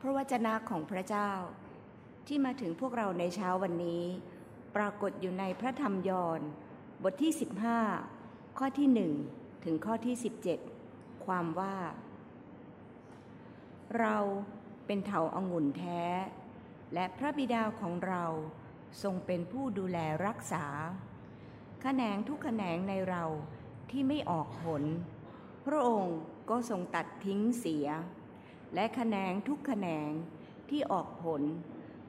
พระวจนะของพระเจ้า ที่มาถึงพวกเราในเช้าวันนี้ ปรากฏอยู่ในพระธรรมยอห์นบทที่ 15 ข้อที่หนึ่งถึงข้อที่ 17 ความว่า เราเป็นเถาอางุ่นแท้ และพระบิดาของเราทรงเป็นผู้ดูแลรักษาขแขนงทุกแขนงในเราที่ไม่ออกผล พระองค์ก็ทรงตัดทิ้งเสีย และแขนงทุกแขนงที่ออกผล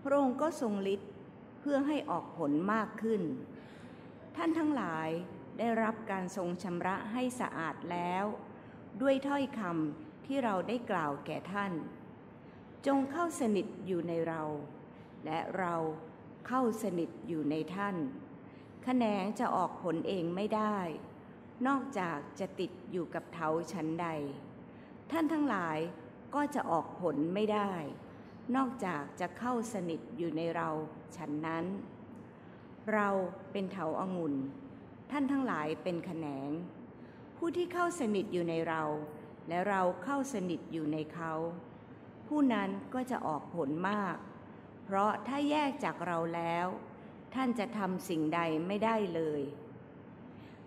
พระองค์ก็ทรงฤทธิ์เพื่อให้ออกผลมากขึ้น ท่านทั้งหลายได้รับการทรงชำระให้สะอาดแล้ว ด้วยถ้อยคำที่เราได้กล่าวแก่ท่าน จงเข้าสนิทอยู่ในเรา และเราเข้าสนิทอยู่ในท่านขแขนงจะออกผลเองไม่ได้ นอกจากจะติดอยู่กับเถาชั้นใด ท่านทั้งหลาย ก็จะออกผลไม่ได้ นอกจากจะเข้าสนิทอยู่ในเราฉันนั้น เราเป็นเถาอางุ่น ท่านทั้งหลายเป็นแขนง ผู้ที่เข้าสนิทอยู่ในเรา และเราเข้าสนิทอยู่ในเขา ผู้นั้นก็จะออกผลมาก เพราะถ้าแยกจากเราแล้ว ท่านจะทำสิ่งใดไม่ได้เลย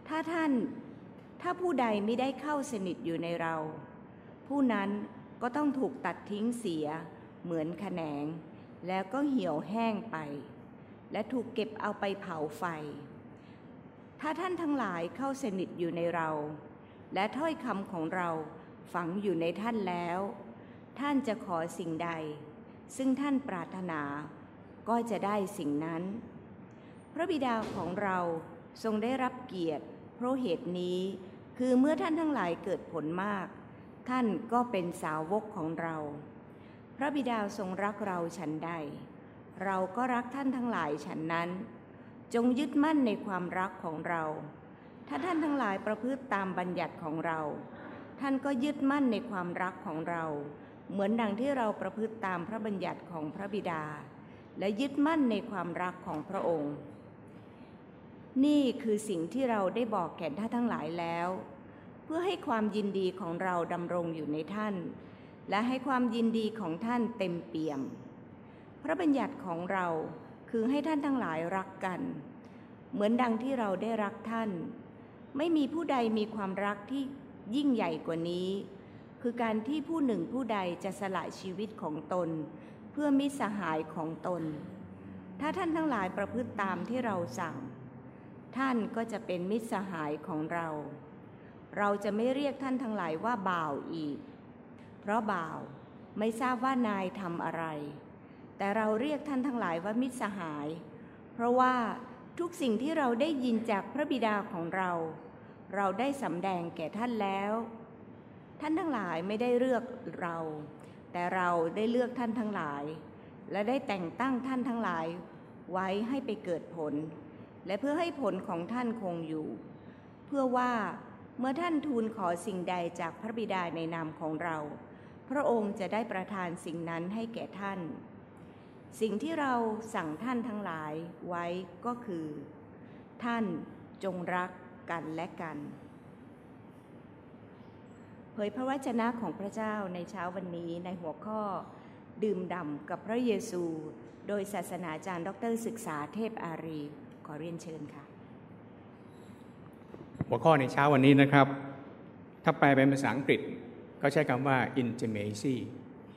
ถ้าท่านถ้าผู้ใดไม่ได้เข้าสนิทอยู่ในเรา ผู้นั้น ก็ต้องถูกตัดทิ้งเสีย เหมือนแขนง แล้วก็เหี่ยวแห้งไป และถูกเก็บเอาไปเผาไฟ ถ้าท่านทั้งหลายเข้าสนิทอยู่ในเรา และถ้อยคำของเราฝังอยู่ในท่านแล้ว ท่านจะขอสิ่งใด ซึ่งท่านปรารถนา ก็จะได้สิ่งนั้น พระบิดาของเราทรงได้รับเกียรติ เพราะเหตุนี้คือเมื่อท่านทั้งหลายเกิดผลมาก ท่านก็เป็นสาวกของเรา พระบิดาทรงรักเราฉันใด เราก็รักท่านทั้งหลายฉันนั้น จงยึดมั่นในความรักของเรา ถ้าท่านทั้งหลายประพฤติตามบัญญัติของเรา ท่านก็ยึดมั่นในความรักของเรา เหมือนดังที่เราประพฤติตามพระบัญญัติของพระบิดา และยึดมั่นในความรักของพระองค์ นี่คือสิ่งที่เราได้บอกแก่ท่านทั้งหลายแล้ว พื่อให้ความยินดีของเราดำรงอยู่ในท่าน และให้ความยินดีของท่านเต็มเปี่ยม พระบัญญัติของเราคือให้ท่านทั้งหลายรักกัน เหมือนดังที่เราได้รักท่าน ไม่มีผู้ใดมีความรักที่ยิ่งใหญ่กว่านี้ คือการที่ผู้หนึ่งผู้ใดจะสละชีวิตของตน เพื่อมิตรสหายของตน ถ้าท่านทั้งหลายประพฤติตามที่เราสั่ง ท่านก็จะเป็นมิตรสหายของเรา เราจะไม่เรียกท่านทั้งหลายว่าบ่าวอีก เพราะบ่าวไม่ทราบว่านายทำอะไร แต่เราเรียกท่านทั้งหลายว่ามิตรสหาย เพราะว่าทุกสิ่งที่เราได้ยินจากพระบิดาของเรา เราได้สำแดงแก่ท่านแล้ว ท่านทั้งหลายไม่ได้เลือกเรา แต่เราได้เลือกท่านทั้งหลาย และได้แต่งตั้งท่านทั้งหลาย ไว้ให้ไปเกิดผล และเพื่อให้ผลของท่านคงอยู่ เพื่อว่า เมื่อท่านทูลขอสิ่งใดจากพระบิดาในนามของเรา พระองค์จะได้ประทานสิ่งนั้นให้แก่ท่าน สิ่งที่เราสั่งท่านทั้งหลายไว้ก็คือ ท่านจงรักกันและกัน เผยพระวจนะของพระเจ้าในเช้าวันนี้ในหัวข้อ ดื่มด่ำกับพระเยซู โดยศาสนาจารย์ ดรศึกษาเทพอารี ขอเรียนเชิญค่ะ หัวข้อในเช้าวันนี้นะครับ ถ้าแปลเป็นภาษาอังกฤษก็ใช้คำว่า intimacy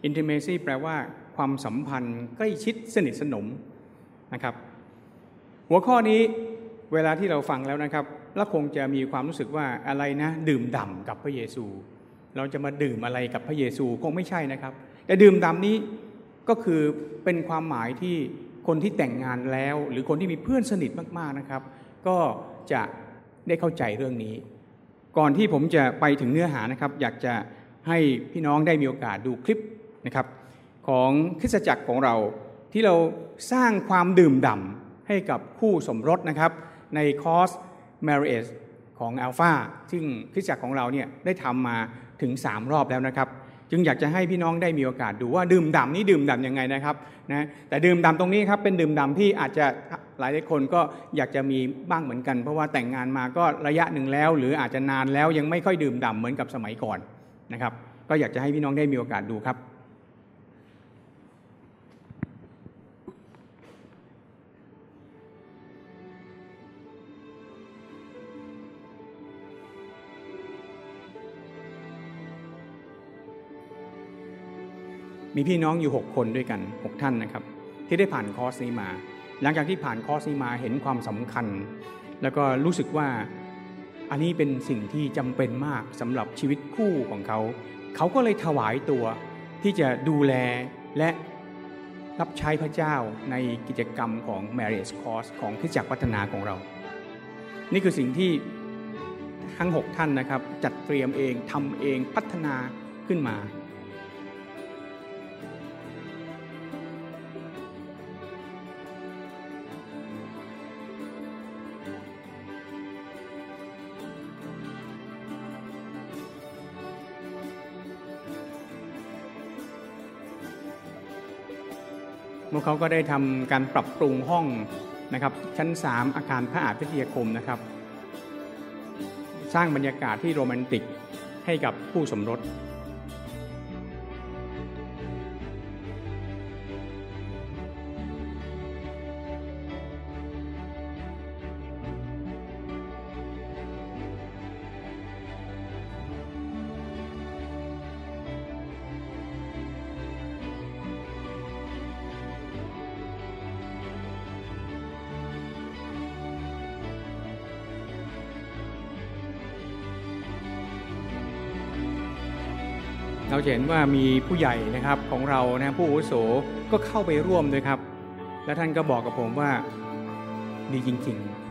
intimacy แปลว่าความสัมพันธ์ใกล้ชิดสนิทสนมนะครับ หัวข้อนี้เวลาที่เราฟังแล้วนะครับเราคงจะมีความรู้สึกว่าอะไรนะ ดื่มด่ำกับพระเยซู เราจะมาดื่มอะไรกับพระเยซูคงไม่ใช่นะครับ แต่ดื่มด่ำนี้ก็คือเป็นความหมายที่คนที่แต่งงานแล้ว หรือคนที่มีเพื่อนสนิทมากๆนะครับ ก็จะ ได้เข้าใจเรื่องนี้ ก่อนที่ผมจะไปถึงเนื้อหานะครับ อยากจะให้พี่น้องได้มีโอกาสดูคลิปนะครับ ของคริสตจักรของเราที่เราสร้างความดื่มด่ำให้กับคู่สมรสนะครับ ในคอร์ส Marriage ของ Alpha ซึ่งคริสตจักรของเราเนี่ยได้ทำมาถึง 3 รอบแล้วนะครับ จึงอยากจะให้พี่น้องได้มีโอกาสดูว่าดื่มด่ำนี้ดื่มด่ำยังไงนะครับนะแต่ดื่มด่ำตรงนี้ครับเป็นดื่มด่ำที่อาจจะหลายหลายคนก็อยากจะมีบ้างเหมือนกัน เพราะว่าแต่งงานมาก็ระยะหนึ่งแล้ว หรืออาจจะนานแล้วยังไม่ค่อยดื่มด่ำเหมือนกับสมัยก่อนนะครับ ก็อยากจะให้พี่น้องได้มีโอกาสดูครับ มีพี่น้องอยู่ 6 คนด้วยกัน 6 ท่านนะครับ ที่ได้ผ่านคอร์สนี้มา หลังจากที่ผ่านคอร์สนี้มาเห็นความสำคัญ แล้วก็รู้สึกว่าอันนี้เป็นสิ่งที่จำเป็นมากสำหรับชีวิตคู่ของเขา เขาก็เลยถวายตัวที่จะดูแลและรับใช้พระเจ้าในกิจกรรมของ Marriage Course ของคริสตจักรพัฒนาของเรา นี่คือสิ่งที่ทั้ง 6 ท่านนะครับ จัดเตรียมเองทำเองพัฒนาขึ้นมา พวกเขาก็ได้ทำการปรับปรุงห้องนะครับชั้น 3 อาคารพระอาพิตยคมนะครับ สร้างบรรยากาศที่โรแมนติกให้กับผู้สมรส จะเห็นว่ามีผู้ใหญ่นะครับของเรานะผู้อาวุโสก็เข้าไปร่วมด้วยครับ และท่านก็บอกกับผมว่าดีจริง ๆ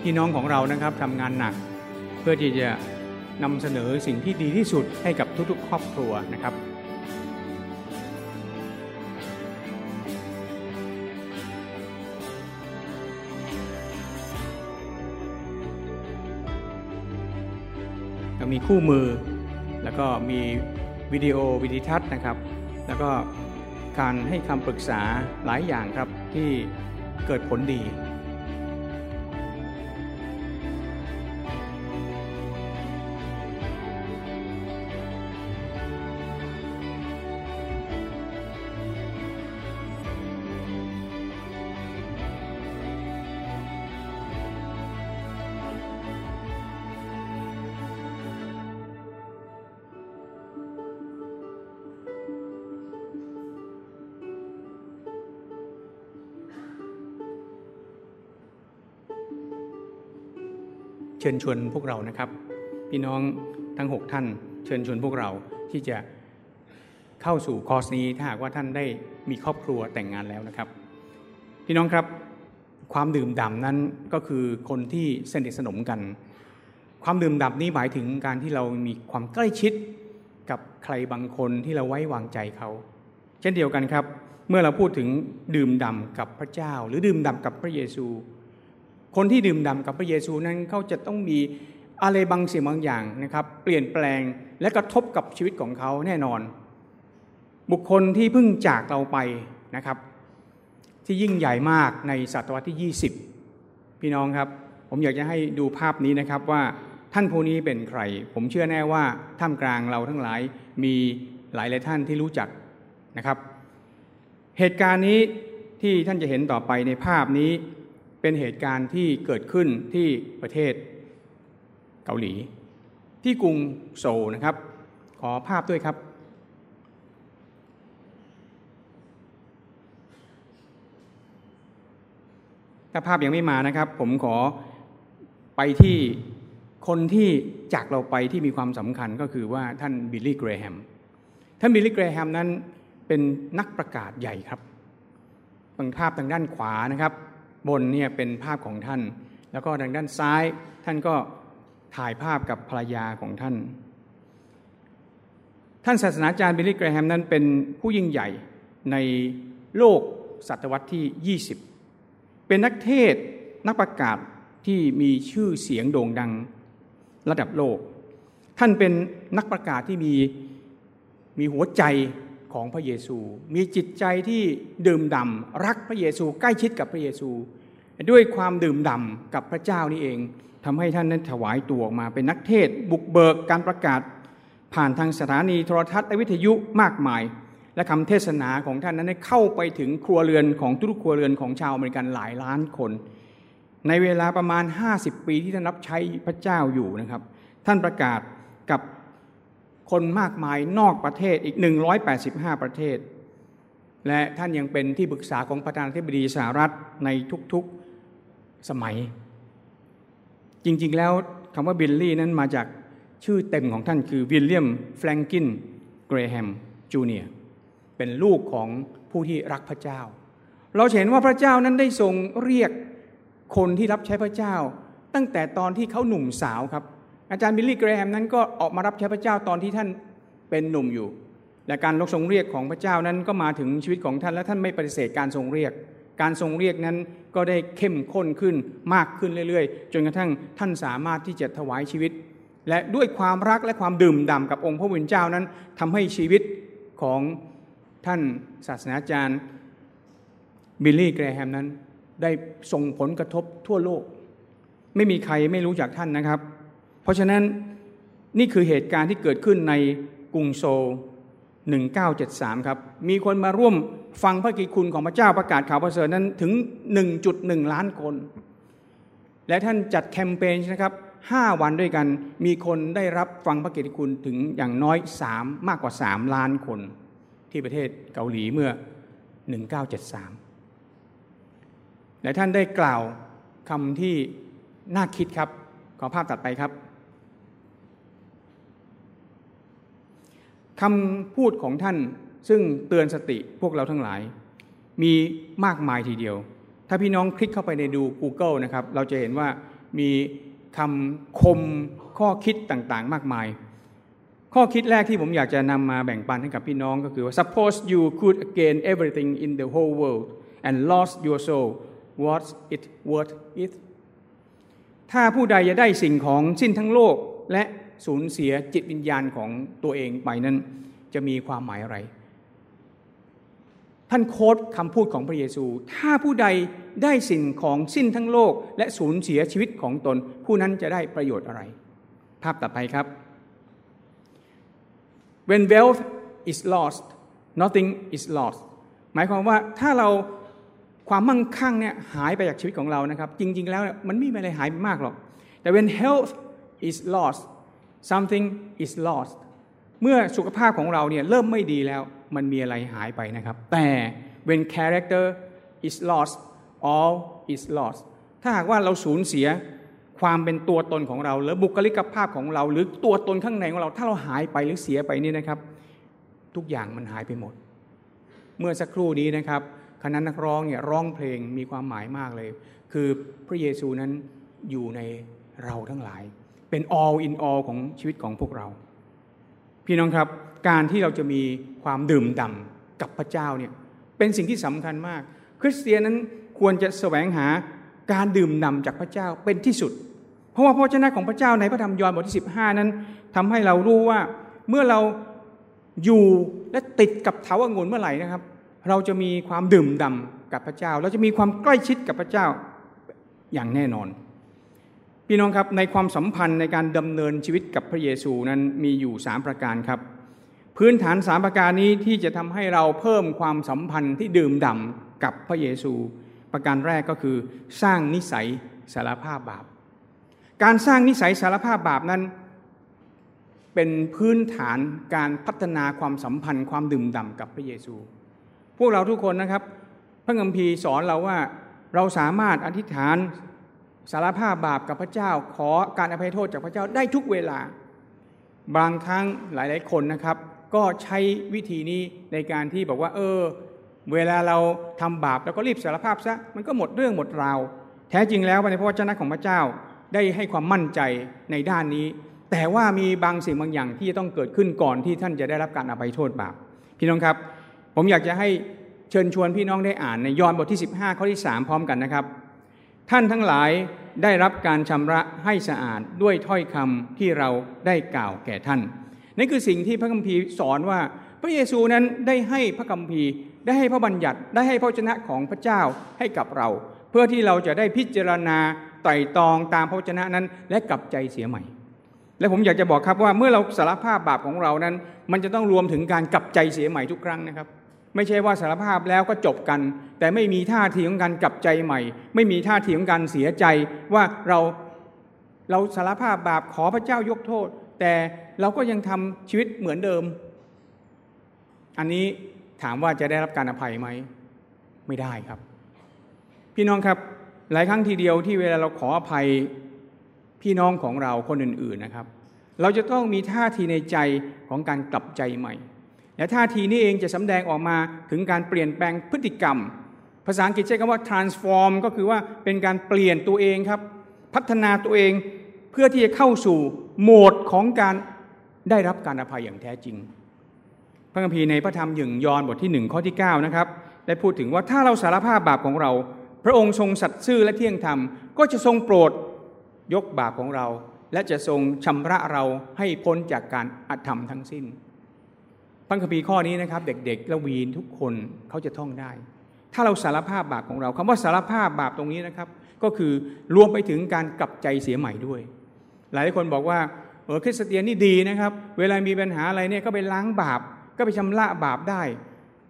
พี่น้องของเรานะครับทำงานหนัก เพื่อที่จะ นำเสนอสิ่งที่ดีที่สุดให้กับทุกๆ ครอบครัวนะครับเรามีคู่มือ แล้วก็มีวิดีโอวิดีทัศน์นะครับ แล้วก็การให้คำปรึกษาหลายอย่างครับที่เกิดผลดี ชิญชวนพวกเรานะครับ พี่น้องทั้ง 6 ท่าน เชิญชวนพวกเราที่จะเข้าสู่คอร์สนี้ถ้าหากว่าท่านได้มีครอบครัวแต่งงานแล้วนะครับ พี่น้องครับความดื่มด่ำนั้นก็คือคนที่สนิทสนมกัน ความดื่มด่ำนี้หมายถึงการที่เรามีความใกล้ชิดกับใครบางคนที่เราไว้วางใจเขา เช่นเดียวกันครับ เมื่อเราพูดถึงดื่มด่ำกับพระเจ้า หรือดื่มด่ำกับพระเยซู คนที่ดื่มด่ำกับพระเยซูนั้นเขาจะต้องมีอะไรบางสิ่งบางอย่างนะครับเปลี่ยนแปลงและกระทบกับชีวิตของเขาแน่นอน บุคคลที่เพิ่งจากเราไปนะครับ ที่ยิ่งใหญ่มากในศตวรรษที่ 20 พี่น้องครับ ผมอยากจะให้ดูภาพนี้นะครับว่าท่านผู้นี้เป็นใคร ผมเชื่อแน่ว่าท่ามกลางเราทั้งหลายมีหลายหลายท่านที่รู้จักนะครับ เหตุการณ์นี้ที่ท่านจะเห็นต่อไปในภาพนี้ เป็นเหตุการณ์ที่เกิดขึ้นที่ประเทศเกาหลี ที่กรุงโซลนะครับ ขอภาพด้วยครับ ถ้าภาพยังไม่มานะครับ ผมขอไปที่คนที่จากเราไปที่มีความสำคัญก็คือว่าท่านบิลลี่เกรแฮมท่านบิลลี่เกรแฮมนั้นเป็นนักประกาศใหญ่ครับบางภาพทางด้านขวานะครับ บนเนี่ยเป็นภาพของท่าน แล้วก็ทางด้านซ้ายท่านก็ถ่ายภาพกับภรรยาของท่าน ท่านศาสนาจารย์บิลลี่เกรแฮมนั้นเป็นผู้ยิ่งใหญ่ในโลกศตวรรษที่ 20 เป็นนักเทศน์นักประกาศที่มีชื่อเสียงโด่งดังระดับโลก ท่านเป็นนักประกาศที่มีมีหัวใจ ของพระเยซู มีจิตใจที่ดื่มด่ำรักพระเยซูใกล้ชิดกับพระเยซู ด้วยความดื่มด่ำกับพระเจ้านี่เองทำให้ท่านนั้นถวายตัวออกมาเป็นนักเทศ บุกเบิกการประกาศ ผ่านทางสถานีโทรทัศน์และวิทยุมากมาย และคำเทศนาของท่านนั้นได้เข้าไปถึงครัวเรือนของทุกครัวเรือนของชาวอเมริกันหลายล้านคน ในเวลาประมาณ 50 ปีที่ท่านรับใช้พระเจ้าอยู่นะครับ ท่านประกาศกับ คนมากมายนอกประเทศอีก 185 ประเทศ และท่านยังเป็นที่ปรึกษาของประธานาธิบดีสหรัฐในทุกๆสมัย จริงๆแล้วคำว่าบิลลี่นั้นมาจากชื่อเต็มของท่านคือวิลเลียมแฟรงกินเกรแฮมจูเนียเป็นลูกของผู้ที่รักพระเจ้า เราเห็นว่าพระเจ้านั้นได้ทรงเรียกคนที่รับใช้พระเจ้า ตั้งแต่ตอนที่เขาหนุ่มสาวครับ อาจารย์บิลลี่เกรแฮมนั้นก็ออกมารับใช้พระเจ้าตอนที่ท่านเป็นหนุ่มอยู่ และการทรงเรียกของพระเจ้านั้นก็มาถึงชีวิตของท่านและท่านไม่ปฏิเสธการทรงเรียก การทรงเรียกนั้นก็ได้เข้มข้นขึ้นมากขึ้นเรื่อยๆ จนกระทั่งท่านสามารถที่จะถวายชีวิต และด้วยความรักและความดื่มด่ำกับองค์พระผู้เป็นเจ้านั้นทำให้ชีวิตของท่านศาสนาจารย์บิลลี่แกรแฮมนั้นได้ส่งผลกระทบทั่วโลก ไม่มีใครไม่รู้จักท่านนะครับ เพราะฉะนั้นนี่คือเหตุการณ์ที่เกิดขึ้นในกรุงโซล1973 ครับ มีคนมาร่วมฟังพระกิคุณของพระเจ้าประกาศข่าวประเสริฐนั้นถึง 1.1 ล้านคน และท่านจัดแคมเปญนะครับ 5 วันด้วยกัน มีคนได้รับฟังพระกิตติคุณถึงอย่างน้อย 3 มากกว่า 3 ล้านคน ที่ประเทศเกาหลีเมื่อ 1973 และท่านได้กล่าวคำที่น่าคิดครับ ขอภาพตัดไปครับ คำพูดของท่านซึ่งเตือนสติพวกเราทั้งหลาย มีมากมายทีเดียว ถ้าพี่น้องคลิกเข้าไปในดู Google นะครับเราจะเห็นว่ามีคำคมข้อคิดต่างๆ มากมาย ข้อคิดแรกที่ผมอยากจะนำมาแบ่งปันให้กับพี่น้องก็คือว่า suppose you could gain everything in the whole world and lost your soul what's it worth it ถ้าผู้ใดจะได้สิ่งของสิ้นทั้งโลกและ สูญเสียจิตวิญญาณของตัวเองไปนั้นจะมีความหมายอะไร ท่านโค้ดคำพูดของพระเยซู ถ้าผู้ใดได้สิ่งของสิ้นทั้งโลก และสูญเสียชีวิตของตน ผู้นั้นจะได้ประโยชน์อะไร ภาพต่อไปครับ when wealth is lost nothing is lost หมายความว่าถ้าเราความมั่งคั่งเนี่ยหายไปจากชีวิตของเรานะครับ จริง ๆ แล้วมันไม่มีอะไรหายไปมากหรอกแต่ when health is lost something is lost เมื่อสุขภาพของเราเนี่ยเริ่มไม่ดีแล้วมันมีอะไรหายไปนะครับ แต่ when character is lost all is lost ถ้าหากว่าเราสูญเสียความเป็นตัวตนของเรา หรือบุคลิกภาพของเรา หรือตัวตนข้างในของเรา ถ้าเราหายไปหรือเสียไปนี่นะครับ ทุกอย่างมันหายไปหมด เมื่อสักครู่นี้นะครับคณะนักร้องเนี่ยร้องเพลงมีความหมายมากเลย คือพระเยซูนั้นอยู่ในเราทั้งหลาย เป็น all in all ของชีวิตของพวกเรา พี่น้องครับการที่เราจะมีความดื่มด่ากับพระเจ้าเนี่ยเป็นสิ่งที่สำคัญมาก คริสเตียนนั้นควรจะแสวงหาการดื่มด่าจากพระเจ้าเป็นที่สุด เพราะว่าพระเจ้าของพระเจ้าในพระธรรมยอห์นบทที่ 15 นั้นทำให้เรารู้ว่าเมื่อเราอยู่และติดกับเถาวังุ่นเมื่อไหร่นะครับ เราจะมีความดื่มด่ากับพระเจ้า เราจะมีความใกล้ชิดกับพระเจ้าอย่างแน่นอน พี่น้องครับในความสัมพันธ์ในการดำเนินชีวิตกับพระเยซูนั้นมีอยู่ 3 ประการครับ พื้นฐาน 3 ประการนี้ที่จะทำให้เราเพิ่มความสัมพันธ์ที่ดื่มด่ากับพระเยซู ประการแรกก็คือสร้างนิสัยสารภาพบาป การสร้างนิสัยสารภาพบาปนั้น เป็นพื้นฐานการพัฒนาความสัมพันธ์ความดื่มด่ากับพระเยซู พวกเราทุกคนนะครับ พระคัมภีร์สอนเราว่าเราสามารถอธิษฐาน สารภาพบาปกับพระเจ้า ขอการอภัยโทษจากพระเจ้าได้ทุกเวลา บางครั้งหลาย ๆ คนนะครับ ก็ใช้วิธีนี้ในการที่บอกว่า เออ เวลาเราทำบาปแล้วก็รีบสารภาพซะมันก็หมดเรื่องหมดราวแท้จริงแล้วในพระวจนะของพระเจ้าได้ให้ความมั่นใจในด้านนี้ แต่ว่ามีบางสิ่งบางอย่างที่จะต้องเกิดขึ้นก่อนที่ท่านจะได้รับการอภัยโทษบาปพี่น้องครับ ผมอยากจะให้เชิญชวนพี่น้องได้อ่านในยอห์นบทที่ 15 ข้อที่ 3 พร้อมกันนะครับ ท่านทั้งหลายได้รับการชำระให้สะอาดด้วยถ้อยคำที่เราได้กล่าวแก่ท่านนั่นคือสิ่งที่พระคัมภีร์สอนว่า พระเยซูนั้นได้ให้พระคัมภีร์ ได้ให้พระบัญญัติได้ให้พระชนะของพระเจ้าให้กับเรา เพื่อที่เราจะได้พิจารณาไตรตรองตามพระชนะนั้นและกลับใจเสียใหม่ และผมอยากจะบอกครับว่าเมื่อเราสารภาพบาปของเรานั้น มันจะต้องรวมถึงการกลับใจเสียใหม่ทุกครั้งนะครับ ไม่ใช่ว่าสารภาพแล้วก็จบกัน แต่ไม่มีท่าทีของการกลับใจใหม่ ไม่มีท่าทีของการเสียใจว่าเราเราสารภาพบาปขอพระเจ้ายกโทษ แต่เราก็ยังทำชีวิตเหมือนเดิม อันนี้ถามว่าจะได้รับการอภัยไหม ไม่ได้ครับ พี่น้องครับหลายครั้งทีเดียวที่เวลาเราขออภัยพี่น้องของเราคนอื่น ๆนะครับ เราจะต้องมีท่าทีในใจของการกลับใจใหม่ และท่าทีนี้เองจะสำแดงออกมาถึงการเปลี่ยนแปลงพฤติกรรม ภาษาอังกฤษใช้คำว่า transform ก็คือว่าเป็นการเปลี่ยนตัวเองครับ พัฒนาตัวเองเพื่อที่จะเข้าสู่โหมดของการได้รับการอภัยอย่างแท้จริง พระคัมภีร์ในพระธรรมหยึงยอนบทที่หนึ่งข้อที่9นะครับได้พูดถึงว่าถ้าเราสารภาพบาปของเรา พระองค์ทรงสัตย์ซื่อและเที่ยงธรรม ก็จะทรงโปรดยกบาปของเรา และจะทรงชำระเราให้พ้นจากการอธรรมทั้งสิ้น ระคัมภีร์ข้อนี้นะครับ เด็กๆและวีนทุกคนเขาจะท่องได้ ถ้าเราสารภาพบาปของเราคำว่าสารภาพบาปตรงนี้นะครับ ก็คือรวมไปถึงการกลับใจเสียใหม่ด้วย หลายคนบอกว่าเออคริสเตียนนี่ดีนะครับ เวลามีปัญหาอะไรเนี่ยก็ไปล้างบาป ก็ไปชำระบาปได้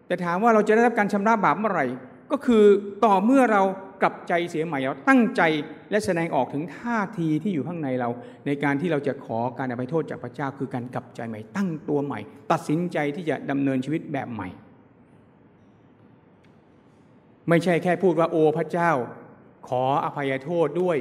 แต่ถามว่าเราจะได้รับการชำระบาปเมื่อไหร่ ก็คือต่อเมื่อเรา กลับใจเสียใหม่เราตั้งใจและแสดงออกถึงท่าทีที่อยู่ข้างในเรา ในการที่เราจะขอการอภัยโทษจากพระเจ้าคือการกลับใจใหม่ ตั้งตัวใหม่ ตัดสินใจที่จะดำเนินชีวิตแบบใหม่ ไม่ใช่แค่พูดว่าโอ้พระเจ้า ขออภัยโทษด้วย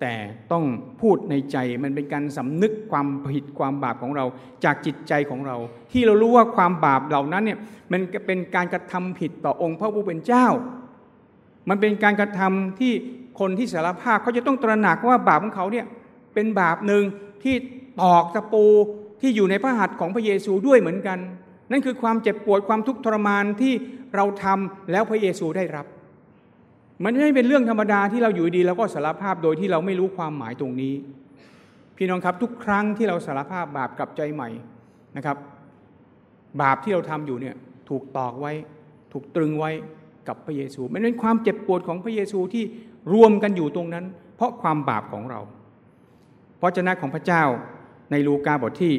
แต่ต้องพูดในใจมันเป็นการสำนึกความผิดความบาปของเราจากจิตใจของเรา ที่เรารู้ว่าความบาปเหล่านั้นเนี่ยมันเป็นการกระทำผิดต่อองค์พระผู้เป็นเจ้า มันเป็นการกระทำที่คนที่สารภาพเขาจะต้องตระหนักว่าบาปของเขาเนี่ยเป็นบาปหนึ่งที่ตอกตะปูที่อยู่ในพระหัตถ์ของพระเยซูด้วยเหมือนกัน นั่นคือความเจ็บปวดความทุกข์ทรมานที่เราทำแล้วพระเยซูได้รับ มันไม่เป็นเรื่องธรรมดาที่เราอยู่ดีแล้วก็สารภาพโดยที่เราไม่รู้ความหมายตรงนี้ พี่น้องครับทุกครั้งที่เราสารภาพบาปกับใจใหม่นะครับ บาปที่เราทำอยู่เนี่ยถูกตอกไว้ ถูกตรึงไว้ กับพระเยซูมันเป็นความเจ็บปวดของพระเยซูที่รวมกันอยู่ตรงนั้น เพราะความบาปของเรา เพราะเจ้าของพระเจ้าในลูกาบทที่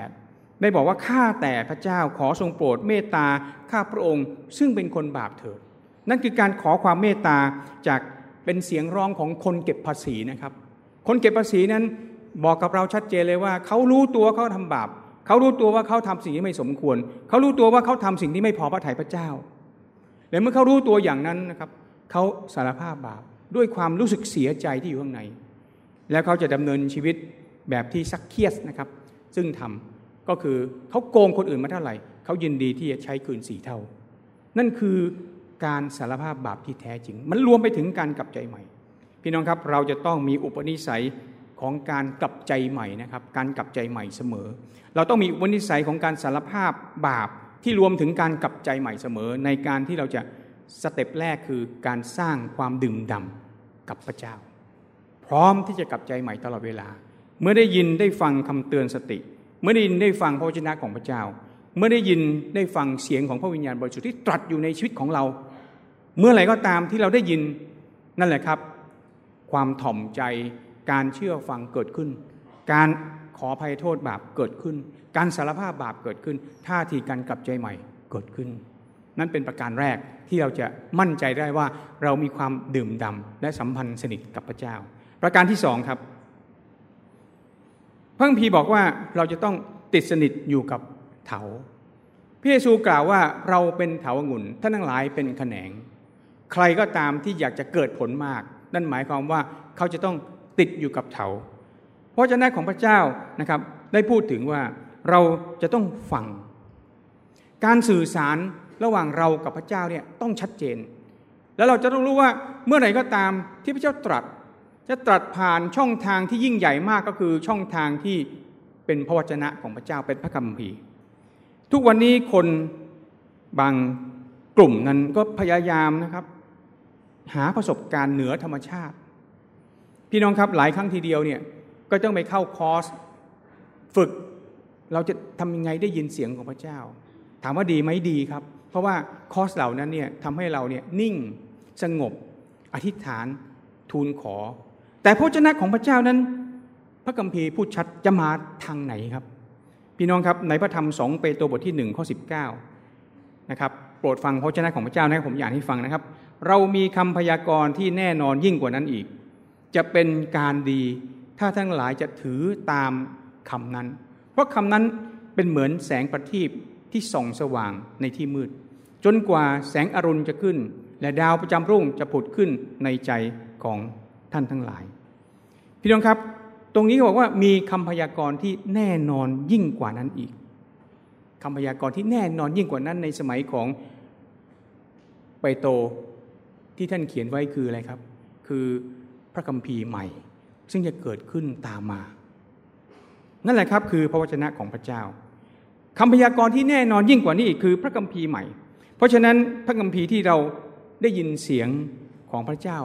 18 ได้บอกว่าข้าแต่พระเจ้าขอทรงโปรดเมตตาข้าพระองค์ ซึ่งเป็นคนบาปเถิด นั่นคือการขอความเมตตาจากเป็นเสียงร้องของคนเก็บภาษีนะครับ คนเก็บภาษีนั้นบอกกับเราชัดเจนเลยว่า เขารู้ตัวเขาทำบาป เขารู้ตัวว่าเขาทำสิ่งที่ไม่สมควร เขารู้ตัวว่าเขาทำสิ่งที่ไม่พอพระทัยพระเจ้า และเมื่อเขารู้ตัวอย่างนั้นนะครับเขาสารภาพบาปด้วยความรู้สึกเสียใจที่อยู่ข้างใน แล้วเขาจะดำเนินชีวิตแบบที่ซักเคียสนะครับ ซึ่งทำก็คือเขาโกงคนอื่นมาเท่าไหร่เขายินดีที่จะใช้คืนสี่เท่า นั่นคือการสารภาพบาปที่แท้จริง มันรวมไปถึงการกลับใจใหม่ พี่น้องครับเราจะต้องมีอุปนิสัยของการกลับใจใหม่นะครับ การกลับใจใหม่เสมอ เราต้องมีอุปนิสัยของการสารภาพบาป ที่รวมถึงการกลับใจใหม่เสมอ ในการที่เราจะสเต็ปแรกคือการสร้างความดื่มด่ากับพระเจ้า พร้อมที่จะกลับใจใหม่ตลอดเวลา เมื่อได้ยินได้ฟังคำเตือนสติ เมื่อได้ยินได้ฟังพระวจนะของพระเจ้า เมื่อได้ยินได้ฟังเสียงของพระวิญญาณบริสุทธิ์ที่ตรัสอยู่ในชีวิตของเรา เมื่อไหร่ก็ตามที่เราได้ยินนั่นแหละครับ ความถ่อมใจการเชื่อฟังเกิดขึ้น การ อภัยโทษบาปเกิดขึ้น การสารภาพบาปเกิดขึ้น ท่าทีการกลับใจใหม่เกิดขึ้น นั่นเป็นประการแรกที่เราจะมั่นใจได้ว่าเรามีความดื่มด่าและสัมพันธ์สนิทกับพระเจ้า ประการที่สองครับพระคัมภีบอกว่าเราจะต้องติดสนิทอยู่กับเถาพระเยซูกล่าวว่าเราเป็นเถาองุ่นท่านทั้งหลายเป็นแขนง ใครก็ตามที่อยากจะเกิดผลมาก นั่นหมายความว่าเขาจะต้องติดอยู่กับเถา พราะเจ้าหน้าของพระเจ้านะครับได้พูดถึงว่าเราจะต้องฟัง การสื่อสารระหว่างเรากับพระเจ้าเนี่ยต้องชัดเจน แล้วเราจะต้องรู้ว่าเมื่อไหร่ก็ตามที่พระเจ้าตรัส จะตรัสผ่านช่องทางที่ยิ่งใหญ่มากก็คือช่องทางที่เป็นพระวจนะของพระเจ้าเป็นพระคัมภีร์ ทุกวันนี้คนบางกลุ่มนั้นก็พยายามนะครับ หาประสบการณ์เหนือธรรมชาติ พี่น้องครับหลายครั้งทีเดียวเนี่ย ก็ต้องไปเข้าคอร์สฝึกเราจะทำยังไงได้ยินเสียงของพระเจ้า ถามว่าดีไหมดีครับ เพราะว่าคอร์สเหล่านั้นเนี่ยทำให้เราเนี่ยนิ่งสงบอธิษฐานทูลขอ แต่พระเจ้าของพระเจ้านั้น พระกัมภีร์พูดชัดจะมาทางไหนครับ พี่น้องครับในพระธรรมสองเปโตรบทที่1ข้อ19นะครับโปรดฟังพระเจ้าของพระเจ้านะผมอยากให้ฟังนะครับ เรามีคำพยากรณ์ที่แน่นอนยิ่งกว่านั้นอีก จะเป็นการดี ถ้าทั้งหลายจะถือตามคำนั้น เพราะคำนั้นเป็นเหมือนแสงประทีปที่ส่องสว่างในที่มืด จนกว่าแสงอรุณจะขึ้น และดาวประจำรุ่งจะผุดขึ้นในใจของท่านทั้งหลาย พี่น้องครับ ตรงนี้เขาบอกว่ามีคำพยากรณ์ที่แน่นอนยิ่งกว่านั้นอีกคำพยากรณ์ที่แน่นอนยิ่งกว่านั้นในสมัยของเปโตที่ท่านเขียนไว้คืออะไรครับ คือพระคัมภีร์ใหม่ ซึ่งจะเกิดขึ้นตามมา นั่นแหละครับคือพระวจนะของพระเจ้าคำพยากรณ์ที่แน่นอนยิ่งกว่านี้คือพระคัมภีร์ใหม่ เพราะฉะนั้นพระคัมภีร์ที่เราได้ยินเสียงของพระเจ้า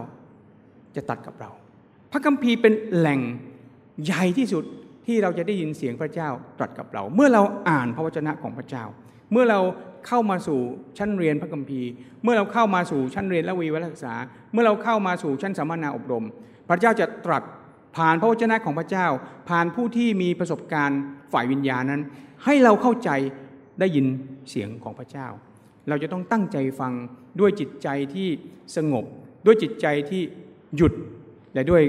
จะตัดกับเรา พระคัมภีร์เป็นแหล่งใหญ่ที่สุดที่เราจะได้ยินเสียงพระเจ้าตรัสกับเรา เมื่อเราอ่านพระวจนะของพระเจ้า เมื่อเราเข้ามาสู่ชั้นเรียนพระคัมภีร์ เมื่อเราเข้ามาสู่ชั้นเรียนและวีวัศึกษา เมื่อเราเข้ามาสู่ชั้นสัมมนาอบรม พระเจ้าจะตรัส ผ่านพระวจนะของพระเจ้า ผ่านผู้ที่มีประสบการณ์ฝ่ายวิญญาณนั้น ให้เราเข้าใจได้ยินเสียงของพระเจ้า เราจะต้องตั้งใจฟังด้วยจิตใจที่สงบ ด้วยจิตใจที่หยุดและด้วย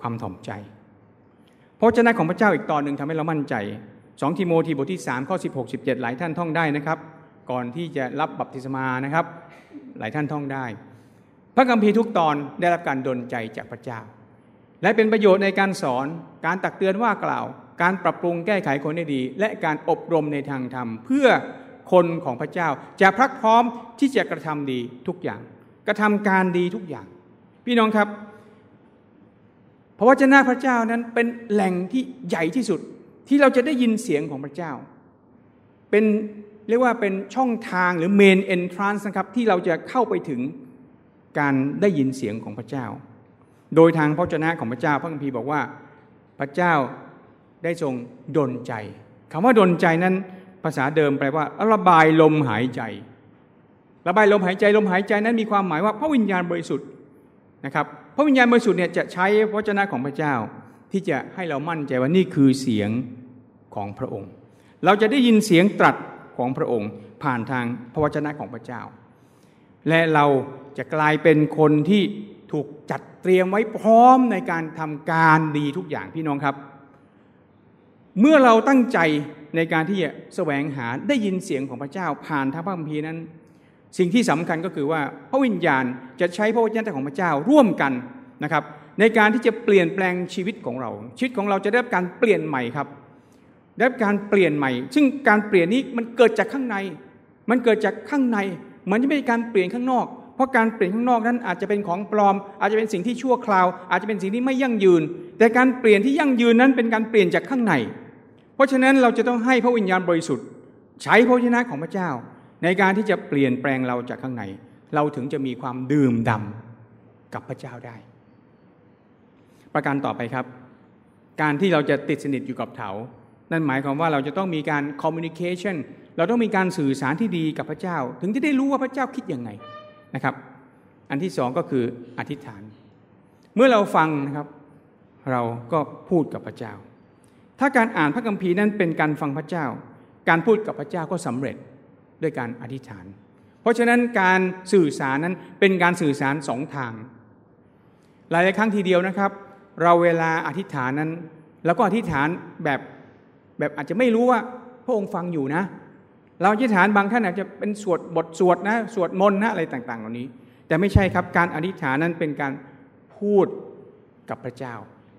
ความถ่อมใจพระวจนะของพระเจ้าอีกตอนหนึ่งทำให้เรามั่นใจสองทิโมธีบทที่3ข้อ16 17 หลายท่านท่องได้นะครับ ก่อนที่จะรับบัพติศมานะครับ หลายท่านท่องได้ พระคัมภีร์ทุกตอนได้รับการดลใจจากพระเจ้า และเป็นประโยชน์ในการสอน การตักเตือนว่ากล่าว การปรับปรุงแก้ไขคนได้ดี และการอบรมในทางธรรม เพื่อคนของพระเจ้าจะพรักพร้อมที่จะกระทำดีทุกอย่าง กระทำการดีทุกอย่าง พี่น้องครับพระวจนะพระเจ้านั้นเป็นแหล่งที่ใหญ่ที่สุดที่เราจะได้ยินเสียงของพระเจ้า เป็นเรียกว่าเป็นช่องทางหรือเมนเอนทรานส์นะครับที่เราจะเข้าไปถึงการได้ยินเสียงของพระเจ้า โดยทางพระเจ้าของพระเจ้าพระคัมภีร์บอกว่าพระเจ้าได้ทรงดลใจคำว่าดลใจนั้นภาษาเดิมแปลว่า ระบายลมหายใจ ระบายลมหายใจลมหายใจนั้นมีความหมายว่าพระวิญญาณบริสุทธิ์นะครับพระวิญญาณบริสุทธิ์เนี่ยจะใช้พระเจ้าของพระเจ้า ที่จะให้เรามั่นใจว่านี่คือเสียงของพระองค์ เราจะได้ยินเสียงตรัสของพระองค์ ผ่านทางพระวจนะของพระเจ้า และเราจะกลายเป็นคนที่ ถูกจัดเตรียมไว้พร้อมในการทำการดีทุกอย่างพี่น้องครับ เมื่อเราตั้งใจในการที่จะแสวงหาได้ยินเสียงของพระเจ้าผ่านทางพระคัมภีร์นั้น สิ่งที่สำคัญก็คือว่าพระวิญญาณจะใช้พระวจนะของพระเจ้าร่วมกันนะครับในการที่จะเปลี่ยนแปลงชีวิตของเรา ชีวิตของเราจะได้รับการเปลี่ยนใหม่ครับ ได้รับการเปลี่ยนใหม่ ซึ่งการเปลี่ยนนี้มันเกิดจากข้างใน มันเกิดจากข้างใน มันไม่ใช่การเปลี่ยนข้างนอก เพราะการเปลี่ยนข้างนอกนั้นอาจจะเป็นของปลอม อาจจะเป็นสิ่งที่ชั่วคราว อาจจะเป็นสิ่งที่ไม่ยั่งยืน แต่การเปลี่ยนที่ยั่งยืนนั้นเป็นการเปลี่ยนจากข้างใน เพราะฉะนั้นเราจะต้องให้พระวิญญาณบริสุทธิ์ ใช้พระชนะของพระเจ้า ในการที่จะเปลี่ยนแปลงเราจากข้างใน เราถึงจะมีความดื่มดำกับพระเจ้าได้ ประการต่อไปครับ การที่เราจะติดสนิทอยู่กับเถานั่นหมายความว่าเราจะต้องมีการคอมมิวนิเคชันเราต้องมีการสื่อสารที่ดีกับพระเจ้า ถึงจะได้รู้ว่าพระเจ้าคิดยังไง นะครับ อันที่สองก็คืออธิษฐาน เมื่อเราฟังนะครับ เราก็พูดกับพระเจ้า ถ้าการอ่านพระคัมภีร์นั้นเป็นการฟังพระเจ้า การพูดกับพระเจ้าก็สำเร็จด้วยการอธิษฐาน เพราะฉะนั้นการสื่อสารนั้นเป็นการสื่อสารสองทาง หลายๆครั้งทีเดียวนะครับ เราเวลาอธิษฐานนั้นเราก็อธิษฐานแบบแบบอาจจะไม่รู้ว่าพระองค์ฟังอยู่นะ เราอธิษฐานบางท่านอาจจะเป็นสวดบทสวดนะสวดมนต์นะอะไรต่างๆ เหล่านี้ แต่ไม่ใช่ครับการอธิษฐานนั้นเป็นการพูดกับพระเจ้า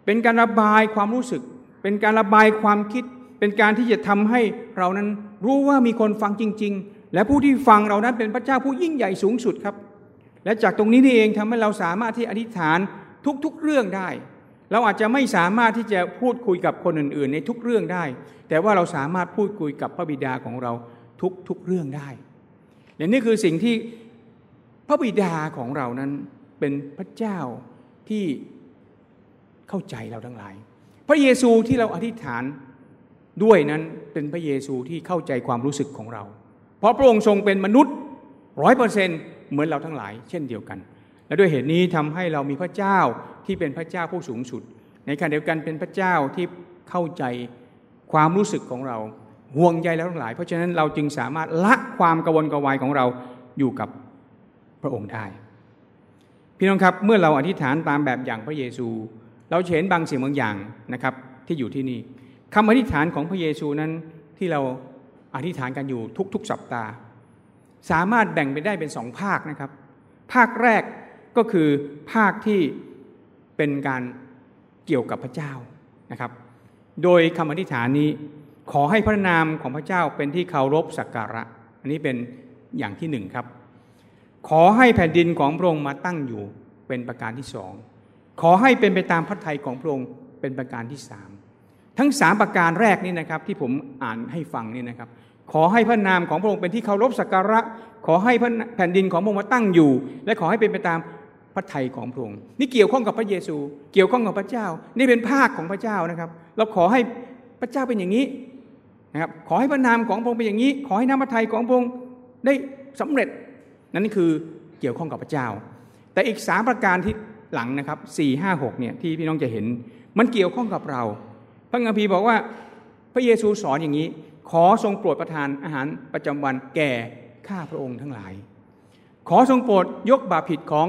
เป็นการระบายความรู้สึก เป็นการระบายความคิด เป็นการที่จะทำให้เรานั้นรู้ว่ามีคนฟังจริง ๆ และผู้ที่ฟังเรานั้นเป็นพระเจ้าผู้ยิ่งใหญ่สูงสุดครับ และจากตรงนี้นี่เองทำให้เราสามารถที่อธิษฐานทุกๆเรื่องได้ เราอาจจะไม่สามารถที่จะพูดคุยกับคนอื่น ๆ ในทุกเรื่องได้ แต่ว่าเราสามารถพูดคุยกับพระบิดาของเรา ทุกๆเรื่องได้และนี่คือสิ่งที่พระบิดาของเรานั้นเป็นพระเจ้าที่เข้าใจเราทั้งหลาย พระเยซูที่เราอธิษฐานด้วยนั้นเป็นพระเยซูที่เข้าใจความรู้สึกของเรา เพราะพระองค์ทรงเป็นมนุษย์ร้อยเปอร์เซนต์เหมือนเราทั้งหลาย เช่นเดียวกัน และด้วยเหตุนี้ทำให้เรามีพระเจ้าที่เป็นพระเจ้าผู้สูงสุด ในขณะเดียวกันเป็นพระเจ้าที่เข้าใจความรู้สึกของเรา ห่วงใยเราทั้งหลาย เพราะฉะนั้นเราจึงสามารถละความกระวนกระวายของเราอยู่กับพระองค์ได้ พี่น้องครับเมื่อเราอธิษฐานตามแบบอย่างพระเยซู เราเห็นบางสิ่งบางอย่างนะครับที่อยู่ที่นี่คำอธิษฐานของพระเยซูนั้นที่เราอธิษฐานกันอยู่ทุกๆสัปดาห์สามารถแบ่งไปได้เป็นสองภาคนะครับ ภาคแรกก็คือภาคที่เป็นการเกี่ยวกับพระเจ้านะครับ โดยคำอธิษฐานนี้ ขอให้พระนามของพระเจ้าเป็นที่เคารพสักการะ อันนี้เป็นอย่างที่หนึ่งครับ ขอให้แผ่นดินของพระองค์มาตั้งอยู่เป็นประการที่สอง ขอให้เป็นไปตามพระทัยของพระองค์เป็นประการที่สามทั้งสามประการแรกนี่นะครับที่ผมอ่านให้ฟังนี่นะครับ ขอให้พระนามของพระองค์เป็นที่เคารพสักการะ ขอให้แผ่นดินของพระองค์มาตั้งอยู่ และขอให้เป็นไปตามพระทัยของพระองค์นี่เกี่ยวข้องกับพระเยซู เกี่ยวข้องกับพระเจ้า นี่เป็นภาคของพระเจ้านะครับ เราขอให้พระเจ้าเป็นอย่างนี้ นะครับขอให้พระนามของพระองค์เป็นอย่างนี้ ขอให้น้ำพระทัยของพระองค์ได้สำเร็จนั่นคือเกี่ยวข้องกับพระเจ้า แต่อีกสามประการที่หลังนะครับสี่ห้าหกเนี่ยที่พี่น้องจะเห็น มันเกี่ยวข้องกับเรา พระคัมภีร์บอกว่าพระเยซูสอนอย่างนี้ ขอทรงโปรดประทานอาหารประจำวันแก่ข้าพระองค์ทั้งหลาย ขอทรงโปรดยกบาปผิดของ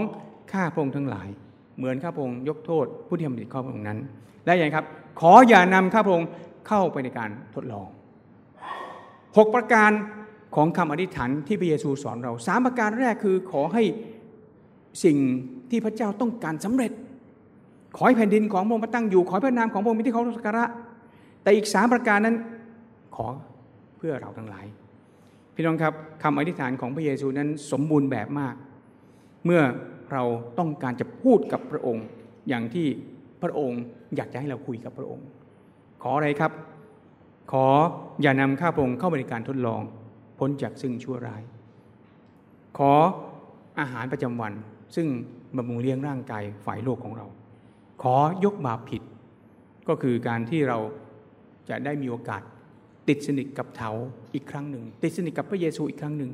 ข้าพระองค์ทั้งหลาย เหมือนข้าพระองค์ยกโทษผู้ที่ทำผิดข้าพระองค์นั้น และอย่างครับ ขออย่านำข้าพระองค์เข้าไปในการทดลอง หกประการของคำอธิษฐานที่พระเยซูสอนเราสามประการแรกคือขอให้สิ่งที่พระเจ้าต้องการสำเร็จ ขอให้แผ่นดินของพระองค์มาตั้งอยู่ ขอให้พระนามของพระองค์มีที่เขาสักการะ แต่อีกสามประการนั้นขอเพื่อเราทั้งหลาย พี่น้องครับคำอธิษฐานของพระเยซูนั้นสมบูรณ์แบบมาก เมื่อเราต้องการจะพูดกับพระองค์อย่างที่พระองค์อยากจะให้เราคุยกับพระองค์ ขออะไรครับ ขออย่านำข้าพงเข้าไปในการทดลอง พ้นจากซึ่งชั่วร้าย ขออาหารประจำวัน ซึ่งบำรุงเลี้ยงร่างกายฝ่ายโลกของเรา ขอยกบาปผิด ก็คือการที่เราจะได้มีโอกาสติดสนิทกับเถาอีกครั้งหนึ่ง ติดสนิทกับพระเยซูอีกครั้งหนึ่ง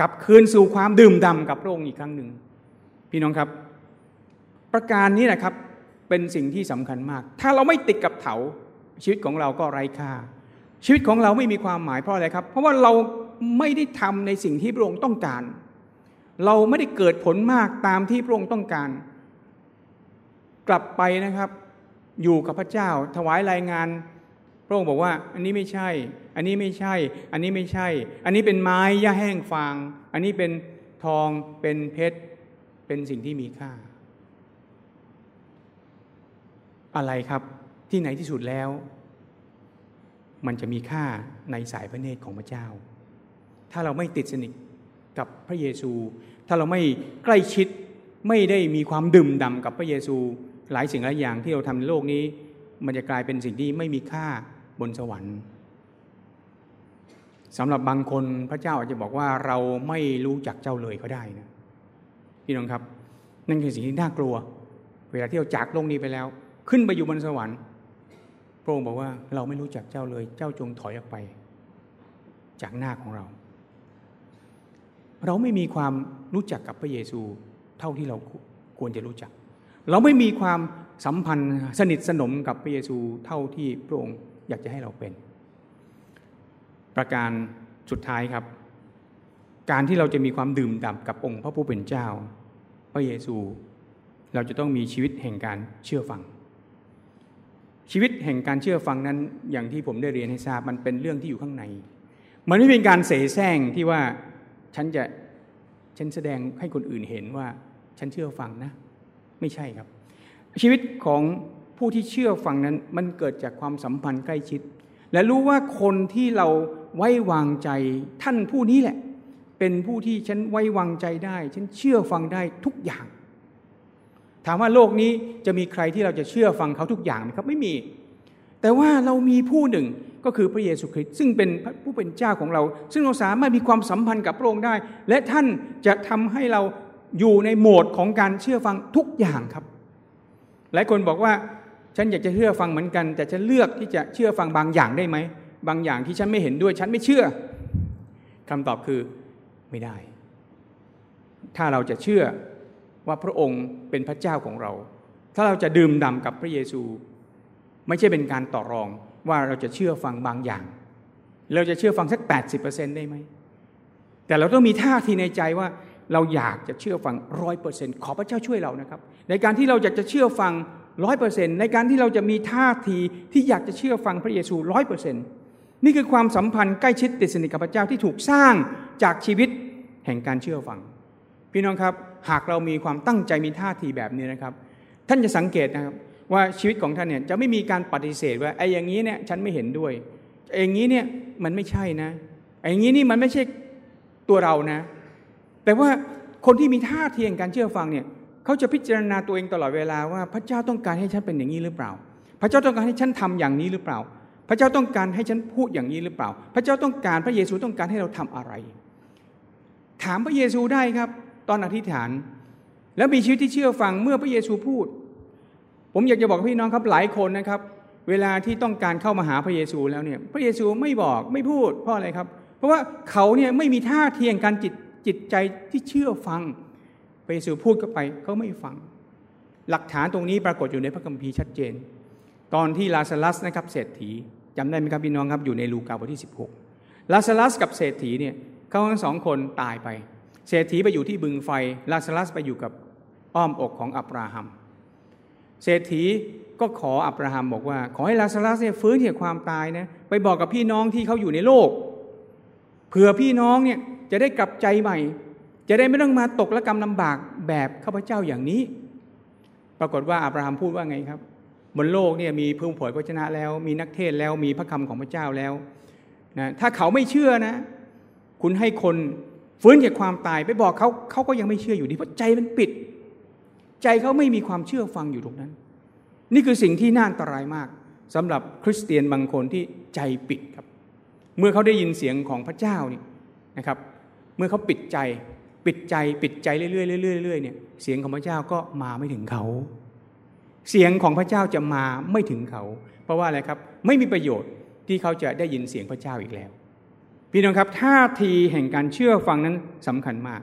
กลับคืนสู่ความดื่มด่ำกับพระองค์อีกครั้งหนึ่ง พี่น้องครับ ประการนี้นะครับเป็นสิ่งที่สำคัญมาก ถ้าเราไม่ติดกับเถา ชีวิตของเราก็ไร้ค่า ชีวิตของเราไม่มีความหมายเพราะอะไรครับ เพราะว่าเราไม่ได้ทำในสิ่งที่พระองค์ต้องการ เราไม่ได้เกิดผลมากตามที่พระองค์ต้องการ กลับไปนะครับ อยู่กับพระเจ้าถวายรายงาน พระองค์บอกว่า อันนี้ไม่ใช่ อันนี้ไม่ใช่ อันนี้ไม่ใช่ อันนี้เป็นไม้ย่าแห้งฟาง อันนี้เป็นทองเป็นเพชรเป็นสิ่งที่มีค่า อะไรครับ ที่ไหนที่สุดแล้ว มันจะมีค่าในสายพระเนตรของพระเจ้า ถ้าเราไม่ติดสนิทกับพระเยซู ถ้าเราไม่ใกล้ชิดไม่ได้มีความดื่มด่ำกับพระเยซู หลายสิ่งหลายอย่างที่เราทำในโลกนี้ มันจะกลายเป็นสิ่งที่ไม่มีค่าบนสวรรค์สำหรับบางคนพระเจ้าอาจจะบอกว่าเราไม่รู้จักเจ้าเลยก็ได้นะพี่น้องครับ นั่นคือสิ่งที่น่ากลัว เวลาที่เราจากโลกนี้ไปแล้ว ขึ้นไปอยู่บนสวรรค์ พระองค์บอกว่าเราไม่รู้จักเจ้าเลย เจ้าจงถอยออกไป จากหน้าของเรา เราไม่มีความรู้จักกับพระเยซูเท่าที่เราควรจะรู้จัก เราไม่มีความสัมพันธ์สนิทสนมกับพระเยซูเท่าที่พระองค์อยากจะให้เราเป็น ประการสุดท้ายครับ การที่เราจะมีความดื่มด่ำกับองค์พระผู้เป็นเจ้า พระเยซู เราจะต้องมีชีวิตแห่งการเชื่อฟัง ชีวิตแห่งการเชื่อฟังนั้นอย่างที่ผมได้เรียนให้ทราบมันเป็นเรื่องที่อยู่ข้างใน มันไม่เป็นการเสแสร้งที่ว่าฉันจะฉันแสดงให้คนอื่นเห็นว่าฉันเชื่อฟังนะ ไม่ใช่ครับ ชีวิตของผู้ที่เชื่อฟังนั้นมันเกิดจากความสัมพันธ์ใกล้ชิด และรู้ว่าคนที่เราไว้วางใจท่านผู้นี้แหละ เป็นผู้ที่ฉันไว้วางใจได้ ฉันเชื่อฟังได้ทุกอย่าง ถามว่าโลกนี้จะมีใครที่เราจะเชื่อฟังเขาทุกอย่างไหมครับไม่มี แต่ว่าเรามีผู้หนึ่งก็คือพระเยซูคริสต์ซึ่งเป็นผู้เป็นเจ้าของเรา ซึ่งเราสามารถมีความสัมพันธ์กับพระองค์ได้ และท่านจะทำให้เราอยู่ในโหมดของการเชื่อฟังทุกอย่างครับหลายคนบอกว่าฉันอยากจะเชื่อฟังเหมือนกัน แต่ฉันเลือกที่จะเชื่อฟังบางอย่างได้ไหมบางอย่างที่ฉันไม่เห็นด้วย ฉันไม่เชื่อคำตอบคือไม่ได้ ถ้าเราจะเชื่อ ว่าพระองค์เป็นพระเจ้าของเรา ถ้าเราจะดื่มด่ากับพระเยซู ไม่ใช่เป็นการต่อรองว่าเราจะเชื่อฟังบางอย่าง เราจะเชื่อฟังสัก 80%ได้ไหม แต่เราต้องมีท่าทีในใจว่าเราอยากจะเชื่อฟังร้อยเปอร์เซ็นต์ขอพระเจ้าช่วยเรานะครับ ในการที่เราอยากจะเชื่อฟังร้อยเปอร์เซ็นต์ในการที่เราจะมีท่าทีที่อยากจะเชื่อฟังพระเยซูร้อยเปอร์เซ็นต์นี่คือความสัมพันธ์ใกล้ชิดติดสนิทกับพระเจ้าที่ถูกสร้างจากชีวิตแห่งการเชื่อฟัง พี่น้องครับ หากเรามีความตั้งใจมีท่าทีแบบนี้นะครับ ท่านจะสังเกตนะครับว่าชีวิตของท่านเนี่ยจะไม่มีการปฏิเสธว่าไอ้อย่างนี้เนี่ยฉันไม่เห็นด้วยไอ้อย่างนี้เนี่ยมันไม่ใช่นะไอ้อย่างนี้นี่มันไม่ใช่ตัวเรานะ แต่ว่าคนที่มีท่าทีแห่งการเชื่อฟังเนี่ยเขาจะพิจารณาตัวเองตลอดเวลาว่าพระเจ้าต้องการให้ฉันเป็นอย่างนี้หรือเปล่า พระเจ้าต้องการให้ฉันทำอย่างนี้หรือเปล่า พระเจ้าต้องการให้ฉันพูดอย่างนี้หรือเปล่า พระเจ้าต้องการพระเยซูต้องการให้เราทำอะไร ถามพระเยซูได้ครับ ตอนอธิษฐาน แล้วมีชีวิตที่เชื่อฟังเมื่อพระเยซูพูด ผมอยากจะบอกพี่น้องครับหลายคนนะครับ เวลาที่ต้องการเข้ามาหาพระเยซูแล้วเนี่ย พระเยซูไม่บอกไม่พูดเพราะอะไรครับ เพราะว่าเขาเนี่ยไม่มีท่าเทียงการจิตจิตใจที่เชื่อฟัง พระเยซูพูดเข้าไปเขาไม่ฟัง หลักฐานตรงนี้ปรากฏอยู่ในพระคัมภีร์ชัดเจน ตอนที่ลาซาลัสนะครับเศรษฐีจำได้ไหมครับพี่น้องครับอยู่ในลูกาบทที่ 16ลาซาลัสกับเศรษฐีเนี่ยเขาทั้งสองคนตายไป เศรษฐีไปอยู่ที่บึงไฟลาซาลัสไปอยู่กับอ้อมอกของอับราฮัม เศรษฐีก็ขออับราฮัมบอกว่า ขอให้ลาซาลัสเนี่ยฟื้นจากความตายนะไปบอกกับพี่น้องที่เขาอยู่ในโลกเผื่อพี่น้องเนี่ยจะได้กลับใจใหม่ จะได้ไม่ต้องมาตกละกรรมลำบากแบบข้าพเจ้าอย่างนี้ ปรากฏว่าอับราฮัมพูดว่าไงครับ บนโลกเนี่ยมีผู้เผยพระชนะแล้ว มีนักเทศแล้วมีพระคำของพระเจ้าแล้วนะถ้าเขาไม่เชื่อนะ คุณให้คน ฟื้นจากความตายไปบอกเขาเขาก็ยังไม่เชื่ออยู่ดีเพราะใจมันปิด ใจเขาไม่มีความเชื่อฟังอยู่ตรงนั้น นี่คือสิ่งที่น่าอันตรายมากสำหรับคริสเตียนบางคนที่ใจปิดครับ เมื่อเขาได้ยินเสียงของพระเจ้านี่นะครับ เมื่อเขาปิดใจปิดใจปิดใจเรื่อยๆเรื่อยๆเรื่อยๆเนี่ยเสียงของพระเจ้าก็มาไม่ถึงเขา เสียงของพระเจ้าจะมาไม่ถึงเขา เพราะว่าอะไรครับ ไม่มีประโยชน์ที่เขาจะได้ยินเสียงพระเจ้าอีกแล้ว พี่น้องครับท่าทีแห่งการเชื่อฟังนั้นสำคัญมาก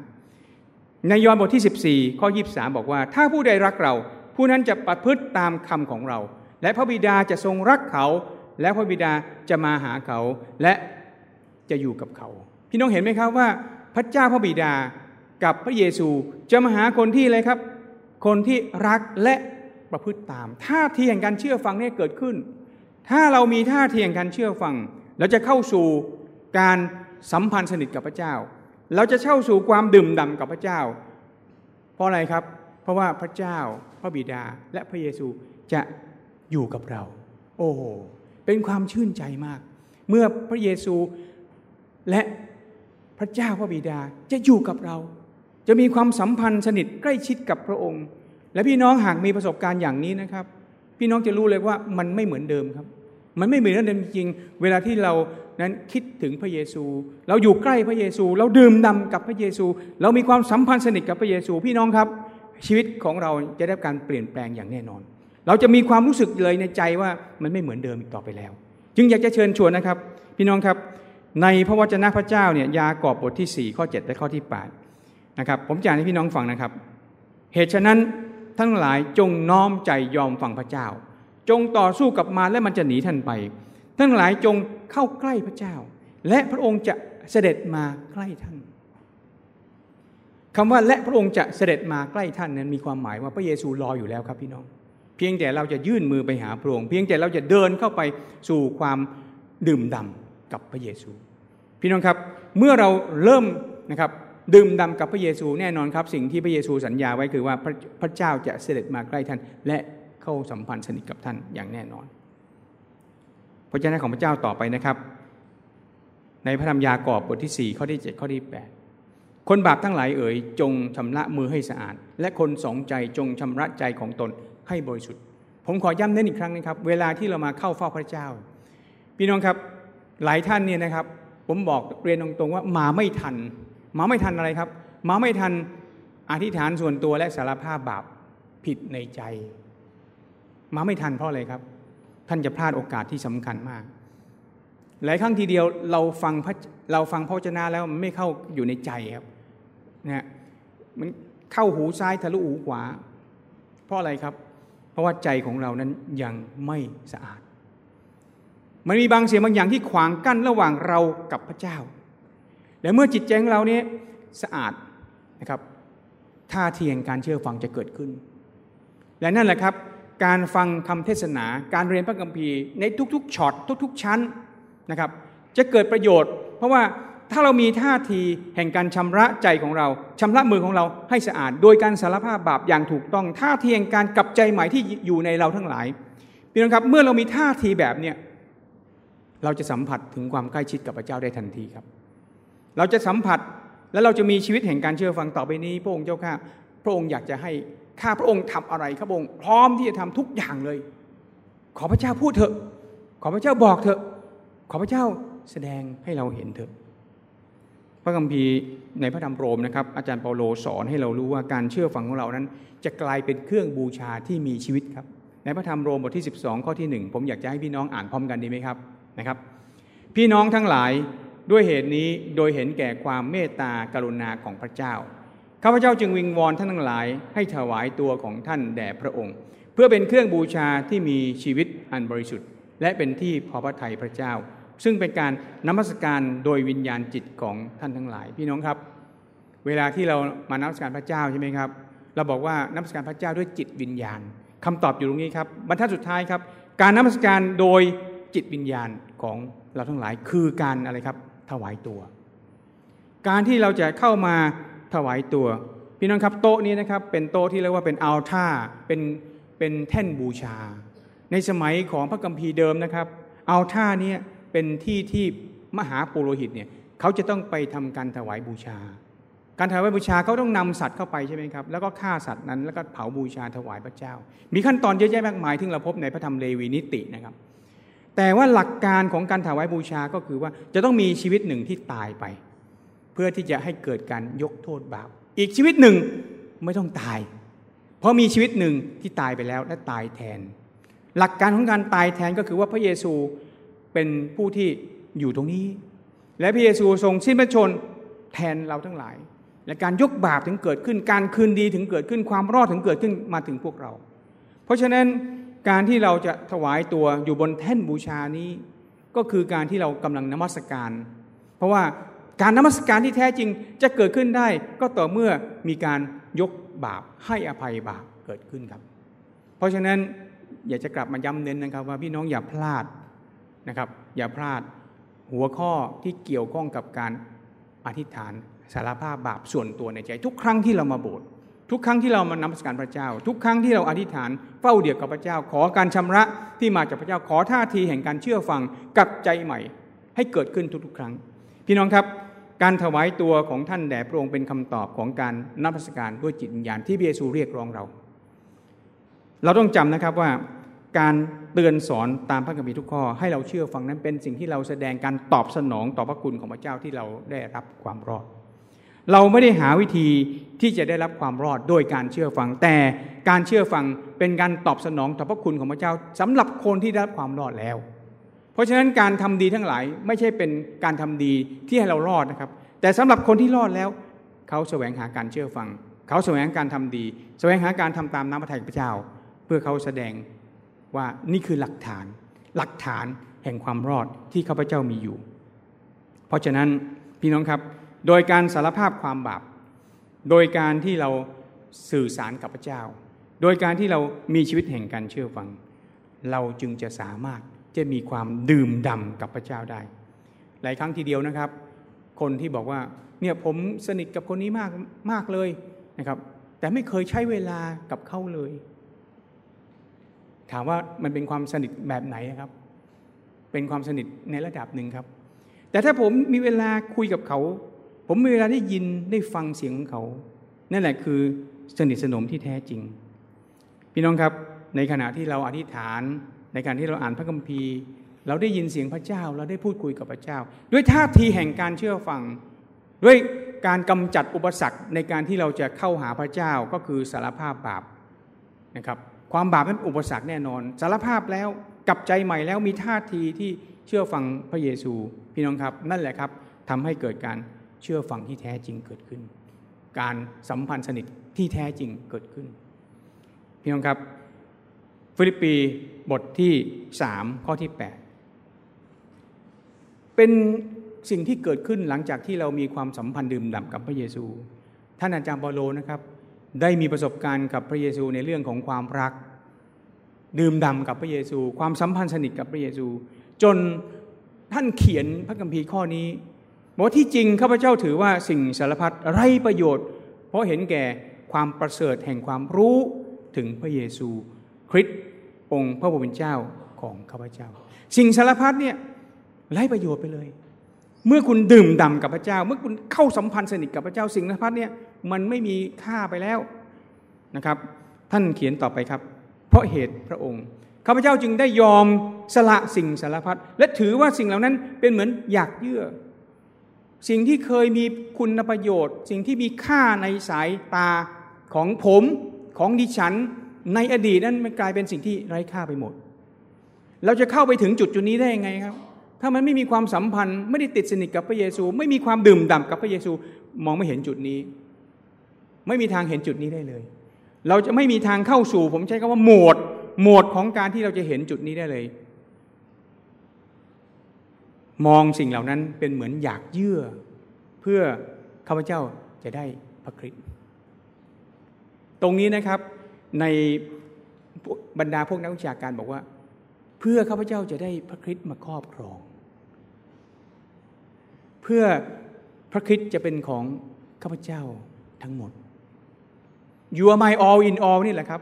ในยอห์นบทที่ 14 ข้อ 23 บอกว่า ถ้าผู้ใดรักเรา ผู้นั้นจะประพฤติตามคำของเรา และพระบิดาจะทรงรักเขา และพระบิดาจะมาหาเขาและจะอยู่กับเขา พี่น้องเห็นไหมครับว่า พระเจ้าพระบิดากับพระเยซูจะมาหาคนที่อะไรครับ คนที่รักและประพฤติตามท่าทีแห่งการเชื่อฟังนี่เกิดขึ้น ถ้าเรามีท่าทีแห่งการเชื่อฟังเราจะเข้าสู่ การสัมพันธ์สนิทกับพระเจ้า เราจะเข้าสู่ความดื่มด่ากับพระเจ้า เพราะอะไรครับ เพราะว่าพระเจ้าพระบิดาและพระเยซูจะอยู่กับเรา โอ้โหเป็นความชื่นใจมาก เมื่อพระเยซูและพระเจ้าพระบิดาจะอยู่กับเรา จะมีความสัมพันธ์สนิทใกล้ชิดกับพระองค์ และพี่น้องหากมีประสบการณ์อย่างนี้นะครับ พี่น้องจะรู้เลยว่ามันไม่เหมือนเดิมครับ มันไม่เหมือนเดิมจริงเวลาที่เรา นั้นคิดถึงพระเยซู เราอยู่ใกล้พระเยซู เราดื่มด่ากับพระเยซู เรามีความสัมพันธ์สนิทกับพระเยซู พี่น้องครับ ชีวิตของเราจะได้การเปลี่ยนแปลงอย่างแน่นอน เราจะมีความรู้สึกเลยในใจว่ามันไม่เหมือนเดิมอีกต่อไปแล้ว จึงอยากจะเชิญชวนนะครับ พี่น้องครับ ในพระวจนะพระเจ้าเนี่ยยากอบบทที่4ข้อ7และข้อที่8นะครับผมจะอ่านให้พี่น้องฟังนะครับ เหตุฉะนั้นทั้งหลายจงน้อมใจยอมฟังพระเจ้า จงต่อสู้กับมารและมันจะหนีท่านไป ทั้งหลายจงเข้าใกล้พระเจ้า และพระองค์จะเสด็จมาใกล้ท่านคำว่าและพระองค์จะเสด็จมาใกล้ท่านนั้นมีความหมายว่าพระเยซูรออยู่แล้วครับพี่น้อง เพียงแต่เราจะยื่นมือไปหาพระองค์เพียงแต่เราจะเดินเข้าไปสู่ความดื่มด่ากับพระเยซู พี่น้องครับเมื่อเราเริ่มนะครับดื่มด่ากับพระเยซูแน่นอนครับ สิ่งที่พระเยซูสัญญาไว้คือว่าพระพระเจ้าจะเสด็จมาใกล้ท่าน และเข้าสัมพันธ์สนิทกับท่านอย่างแน่นอน พระเจ้าของพระเจ้าต่อไปนะครับ ในพระธรรมยากอบบทที่ 4 ข้อที่ 7 ข้อที่ 8 คนบาปทั้งหลายเอ๋ยจงชำระมือให้สะอาด และคนสองใจจงชำระใจของตนให้บริสุทธิ์ ผมขอย้ำเน้นอีกครั้งนะครับ เวลาที่เรามาเข้าเฝ้าพระเจ้า พี่น้องครับหลายท่านเนี่ยนะครับ ผมบอกเรียนตรงๆว่ามาไม่ทัน มาไม่ทันอะไรครับ มาไม่ทันอธิษฐานส่วนตัวและสารภาพบาปผิดในใจ มาไม่ทันเพราะอะไรครับ ท่านจะพลาดโอกาสที่สำคัญมาก หลายครั้งทีเดียวเราฟังพระเราฟังพระเจ้าแล้วมันไม่เข้าอยู่ในใจครับนะมันเข้าหูซ้ายทะลุหูขวา เพราะอะไรครับ เพราะว่าใจของเรานั้นยังไม่สะอาด มันมีบางเสียงบางอย่างที่ขวางกั้นระหว่างเรากับพระเจ้า และเมื่อจิตใจของเราเนี่ยสะอาดนะครับท่าเทีแห่งการเชื่อฟังจะเกิดขึ้น และนั่นแหละครับ การฟังคำเทศนา การเรียนพระคัมภีร์ในทุกๆช็อตทุก ๆ ชั้นนะครับ จะเกิดประโยชน์ เพราะว่าถ้าเรามีท่าทีแห่งการชำระใจของเราชำระมือของเราให้สะอาด โดยการสารภาพบาปอย่างถูกต้อง ท่าทีแห่งการกลับใจใหม่ที่อยู่ในเราทั้งหลายพี่น้องครับเมื่อเรามีท่าทีแบบเนี้ยเราจะสัมผัสถึงความใกล้ชิดกับพระเจ้าได้ทันทีครับ เราจะสัมผัสและเราจะมีชีวิตแห่งการเชื่อฟังต่อไปนี้ พระองค์เจ้าข้าพระองค์อยากจะให้ ข้าพระองค์ทำอะไรพระองค์พร้อมที่จะทำทุกอย่างเลย ขอพระเจ้าพูดเถอะ ขอพระเจ้าบอกเถอะ ขอพระเจ้าแสดงให้เราเห็นเถอะ พระคัมภีร์ในพระธรรมโรมนะครับ อาจารย์เปาโลสอนให้เรารู้ว่าการเชื่อฟังของเรานั้น จะกลายเป็นเครื่องบูชาที่มีชีวิตครับ ในพระธรรมโรมบทที่ 12 ข้อที่ 1 ผมอยากจะให้พี่น้องอ่านพร้อมกันดีไหมครับนะครับ พี่น้องทั้งหลายด้วยเหตุนี้โดยเห็นแก่ความเมตตากรุณาของพระเจ้า ข้าพเจ้าจึงวิงวอนท่านทั้งหลายให้ถวายตัวของท่านแด่พระองค์ เพื่อเป็นเครื่องบูชาที่มีชีวิตอันบริสุทธิ์ และเป็นที่พอพระทัยพระเจ้า ซึ่งเป็นการนมัสการโดยวิญญาณจิตของท่านทั้งหลาย พี่น้องครับ เวลาที่เรามานมัสการพระเจ้าใช่ไหมครับ เราบอกว่านมัสการพระเจ้าด้วยจิตวิญญาณคำตอบอยู่ตรงนี้ครับบรรทัดสุดท้ายครับ การนมัสการโดยจิตวิญญาณของเราทั้งหลายคือการอะไรครับถวายตัว การที่เราจะเข้ามา ถวายตัว พี่น้องครับโต๊ะนี้นะครับเป็นโต๊ะที่เรียกว่าเป็นอัลท่าเป็นเป็นแท่นบูชา ในสมัยของพระกัมภีเดิมนะครับอัลท่านี้เป็นที่ที่มหาปุโรหิตเนี่ยเขาจะต้องไปทำการถวายบูชา การถวายบูชาเขาต้องนำสัตว์เข้าไปใช่ไหมครับแล้วก็ฆ่าสัตว์นั้นแล้วก็เผาบูชาถวายพระเจ้า มีขั้นตอนเยอะแยะมากมายที่เราพบในพระธรรมเลวีนิตินะครับแต่ว่าหลักการของการถวายบูชาก็คือว่าจะต้องมีชีวิตหนึ่งที่ตายไป เพื่อที่จะให้เกิดการยกโทษบาป อีกชีวิตหนึ่งไม่ต้องตาย เพราะมีชีวิตหนึ่งที่ตายไปแล้วและตายแทน หลักการของการตายแทนก็คือว่าพระเยซูเป็นผู้ที่อยู่ตรงนี้ และพระเยซูทรงสิ้นพระชนแทนเราทั้งหลาย และการยกบาปถึงเกิดขึ้น การคืนดีถึงเกิดขึ้นความรอดถึงเกิดขึ้นมาถึงพวกเรา เพราะฉะนั้นการที่เราจะถวายตัวอยู่บนแท่นบูชานี้ ก็คือการที่เรากำลังนมัสการ เพราะว่า การนมัสการที่แท้จริงจะเกิดขึ้นได้ ก็ต่อเมื่อมีการยกบาปให้อภัยบาปเกิดขึ้นครับ เพราะฉะนั้นอยากจะกลับมาย้ำเน้นนะครับ ว่าพี่น้องอย่าพลาดนะครับ อย่าพลาดหัวข้อที่เกี่ยวข้องกับการอธิษฐานสารภาพบาปส่วนตัวในใจ ทุกครั้งที่เรามาโบสถ์ทุกครั้งที่เรามานมัสการพระเจ้า ทุกครั้งที่เราอธิษฐานเฝ้าเดียวกับพระเจ้า ขอการชำระที่มาจากพระเจ้าขอท่าทีแห่งการเชื่อฟังกับใจใหม่ ให้เกิดขึ้นทุกๆ ครั้ง พี่น้องครับ การถวายตัวของท่านแด่พระองค์เป็นคำตอบของการนับสการด้วยจิตวิญญาณที่พระเยซูเรียกร้องเรา เราต้องจำนะครับว่าการเตือนสอนตามพระคัมภีร์ทุกข้อให้เราเชื่อฟังนั้นเป็นสิ่งที่เราแสดงการตอบสนองต่อพระคุณของพระเจ้าที่เราได้รับความรอด เราไม่ได้หาวิธีที่จะได้รับความรอดโดยการเชื่อฟัง แต่การเชื่อฟังเป็นการตอบสนองต่อพระคุณของพระเจ้าสำหรับคนที่ได้รับความรอดแล้ว ราะฉะนั้นการทำดีทั้งหลายไม่ใช่เป็นการทำดีที่ให้เรารอดนะครับ แต่สำหรับคนที่รอดแล้ว เขาแสวงหาการเชื่อฟัง เขาแสวงการทำดี แสวงหาการทำตามน้ำพระทัยพระเจ้า เพื่อเขาแสดงว่านี่คือหลักฐาน หลักฐานแห่งความรอดที่ข้าพเจ้ามีอยู่ เพราะฉะนั้นพี่น้องครับ โดยการสารภาพความบาป โดยการที่เราสื่อสารกับพระเจ้า โดยการที่เรามีชีวิตแห่งการเชื่อฟัง เราจึงจะสามารถ จะมีความดื่มด่ากับพระเจ้าได้ หลายครั้งทีเดียวนะครับ คนที่บอกว่าเนี่ยผมสนิทกับคนนี้มากมากเลยนะครับ แต่ไม่เคยใช้เวลากับเขาเลย ถามว่ามันเป็นความสนิทแบบไหนครับ เป็นความสนิทในระดับหนึ่งครับ แต่ถ้าผมมีเวลาคุยกับเขา ผมมีเวลาได้ยินได้ฟังเสียงของเขา นั่นแหละคือสนิทสนมที่แท้จริง พี่น้องครับในขณะที่เราอธิษฐาน ในการที่เราอ่านพระคัมภีร์ เราได้ยินเสียงพระเจ้า เราได้พูดคุยกับพระเจ้า ด้วยท่าทีแห่งการเชื่อฟัง ด้วยการกำจัดอุปสรรคในการที่เราจะเข้าหาพระเจ้าก็คือสารภาพบาปนะครับความบาปนั้นอุปสรรคแน่นอน สารภาพแล้วกลับใจใหม่แล้วมีท่าทีที่เชื่อฟังพระเยซู พี่น้องครับนั่นแหละครับทำให้เกิดการเชื่อฟังที่แท้จริงเกิดขึ้น การสัมพันธ์สนิทที่แท้จริงเกิดขึ้น พี่น้องครับ ฟิลิปปีบทที่สามข้อที่เป็นสิ่งที่เกิดขึ้นหลังจากที่เรามีความสัมพันธ์ดื่มด่ำกับพระเยซู ท่านอาจารย์เปาโลนะครับ ได้มีประสบการณ์กับพระเยซูในเรื่องของความรัก ดื่มด่ำกับพระเยซู ความสัมพันธ์สนิทกับพระเยซู จนท่านเขียนพระคัมภีร์ข้อนี้บอกว่าที่จริงข้าพเจ้าถือว่าสิ่งสารพัดไร้ประโยชน์ เพราะเห็นแก่ความประเสริฐแห่งความรู้ถึงพระเยซู คริสต์องค์พระผู้เป็นเจ้าของข้าพเจ้า สิ่งสารพัดเนี่ยไร้ประโยชน์ไปเลย เมื่อคุณดื่มด่ำกับพระเจ้า เมื่อคุณเข้าสัมพันธ์สนิทกับพระเจ้าสิ่งสารพัดเนี่ยมันไม่มีค่าไปแล้วนะครับ ท่านเขียนต่อไปครับ เพราะเหตุพระองค์ข้าพเจ้าจึงได้ยอมสละสิ่งสารพัดและถือว่าสิ่งเหล่านั้นเป็นเหมือนอยากเยื่อ สิ่งที่เคยมีคุณประโยชน์ สิ่งที่มีค่าในสายตาของผมของดิฉัน ในอดีตนั้นมันกลายเป็นสิ่งที่ไร้ค่าไปหมด เราจะเข้าไปถึงจุดจุดนี้ได้ยังไงครับ ถ้ามันไม่มีความสัมพันธ์ ไม่ได้ติดสนิทกับพระเยซู ไม่มีความดื่มด่ำกับพระเยซู มองไม่เห็นจุดนี้ ไม่มีทางเห็นจุดนี้ได้เลย เราจะไม่มีทางเข้าสู่ ผมใช้คำว่าโหมดโหมดของการที่เราจะเห็นจุดนี้ได้เลย มองสิ่งเหล่านั้นเป็นเหมือนอยากเยื่อ เพื่อข้าพเจ้าจะได้พระคริสต์ตรงนี้นะครับ ในบรรดาพวกนักวิชาการบอกว่า เพื่อข้าพเจ้าจะได้พระคริสต์มาครอบครอง เพื่อพระคริสต์จะเป็นของข้าพเจ้าทั้งหมด You are my all in all นี่แหละครับ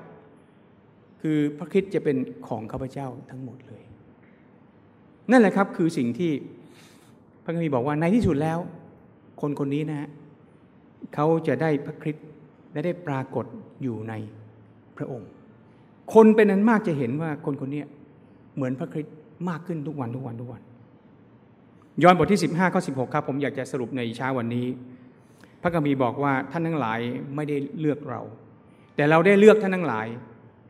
คือพระคริสต์จะเป็นของข้าพเจ้าทั้งหมดเลย นั่นแหละครับคือสิ่งที่พระคัมภีร์บอกว่าในที่สุดแล้ว คนคนนี้นะฮะเขาจะได้พระคริสต์และได้ปรากฏอยู่ใน พระองค์ คนเป็นนั้นมากจะเห็นว่าคนคนนี้เหมือนพระคริสต์มากขึ้นทุกวันทุกวันทุกวัน ย้อนบทที่ 15ข้อ16ครับ ผมอยากจะสรุปในเช้าวันนี้ พระคัมภีบอกว่าท่านทั้งหลายไม่ได้เลือกเรา แต่เราได้เลือกท่านทั้งหลาย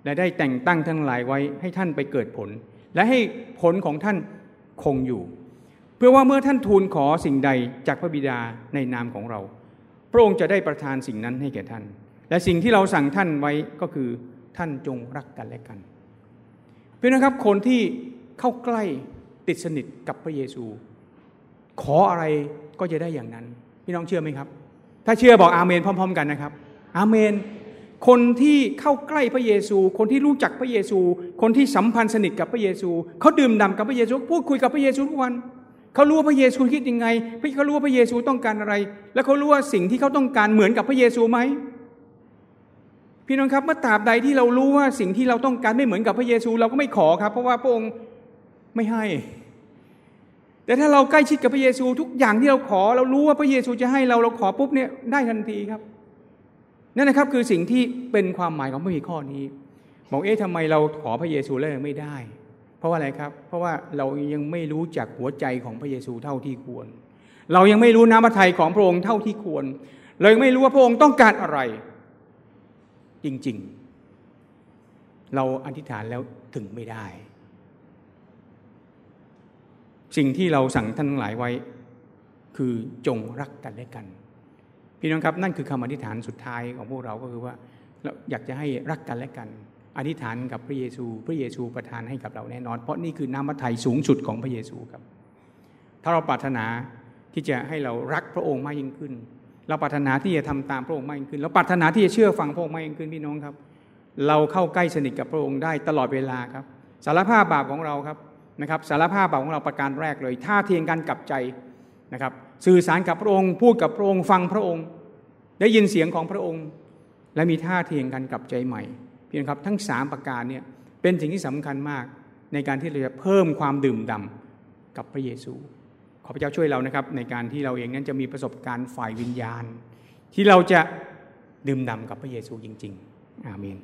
และได้แต่งตั้งทั้งหลายไว้ให้ท่านไปเกิดผล และให้ผลของท่านคงอยู่ เพื่อว่าเมื่อท่านทูลขอสิ่งใดจากพระบิดาในนามของเรา พระองค์จะได้ประทานสิ่งนั้นให้แก่ท่าน และสิ่งที่เราสั่งท่านไว้ก็คือท่านจงรักกันและกัน เพื่อนนะครับคนที่เข้าใกล้ติดสนิทกับพระเยซู ขออะไรก็จะได้อย่างนั้น พี่น้องเชื่อไหมครับ ถ้าเชื่อบอกอาเมนพร้อม ๆ กันนะครับ อาเมน คนที่เข้าใกล้พระเยซู คนที่รู้จักพระเยซู คนที่สัมพันธ์สนิทกับพระเยซูเขาดื่มด่ากับพระเยซูพูดคุยกับพระเยซูทุกวันเขารู้ว่าพระเยซูคิดยังไงเขารู้ว่าพระเยซูต้องการอะไร แล้วเขารู้ว่าสิ่งที่เขาต้องการเหมือนกับพระเยซูไหม พี่น้องครับเมื่อตราบใดที่เรารู้ว่าสิ่งที่เราต้องการไม่เหมือนกับพระเยซู เราก็ไม่ขอครับ เพราะว่าพระองค์ไม่ให้ แต่ถ้าเราใกล้ชิดกับพระเยซู ทุกอย่างที่เราขอ เรารู้ว่าพระเยซูจะให้เราเราขอปุ๊บเนี่ยได้ทันทีครับนั่นนะครับคือสิ่งที่เป็นความหมายของพระมีข้อนี้บอกเอ๊ะทำไมเราขอพระเยซูแล้วไม่ได้ เพราะว่าอะไรครับ เพราะว่าเรายังไม่รู้จักหัวใจของพระเยซูเท่าที่ควร เรายังไม่รู้น้ำพระทัยของพระองค์เท่าที่ควร เรายังไม่รู้ว่าพระองค์ต้องการอะไร จริง ๆ เราอธิษฐานแล้วถึงไม่ได้ สิ่งที่เราสั่งท่านทั้งหลายไว้ คือจงรักกันและกัน พี่น้องครับนั่นคือคำอธิษฐานสุดท้ายของพวกเราก็คือว่าเราอยากจะให้รักกันและกัน อธิษฐานกับพระเยซู พระเยซูประทานให้กับเราแน่นอน เพราะนี่คือน้ำพระทัยสูงสุดของพระเยซูครับ ถ้าเราปรารถนาที่จะให้เรารักพระองค์มากยิ่งขึ้น เราปรารถนาที่จะทำตามพระองค์มากยิ่งขึ้น เราปรารถนาที่จะเชื่อฟังพระองค์มากยิ่งขึ้นพี่น้องครับ เราเข้าใกล้สนิทกับพระองค์ได้ตลอดเวลาครับ สารภาพบาปของเราครับนะครับสารภาพบาปของเราประการแรกเลยท่าเทียงกันกับใจนะครับ สื่อสารกับพระองค์ พูดกับพระองค์ฟังพระองค์ ได้ยินเสียงของพระองค์ และมีท่าเทียงกันกับใจใหม่พี่น้องครับทั้งสามประการเนี่ยเป็นสิ่งที่สำคัญมากในการที่เราจะเพิ่มความดื่มด่ากับพระเยซู พระเจ้าช่วยเรานะครับ ในการที่เราเองนั้นจะมีประสบการณ์ฝ่ายวิญญาณ ที่เราจะดื่มด่ากับพระเยซูจริง ๆ อาเมน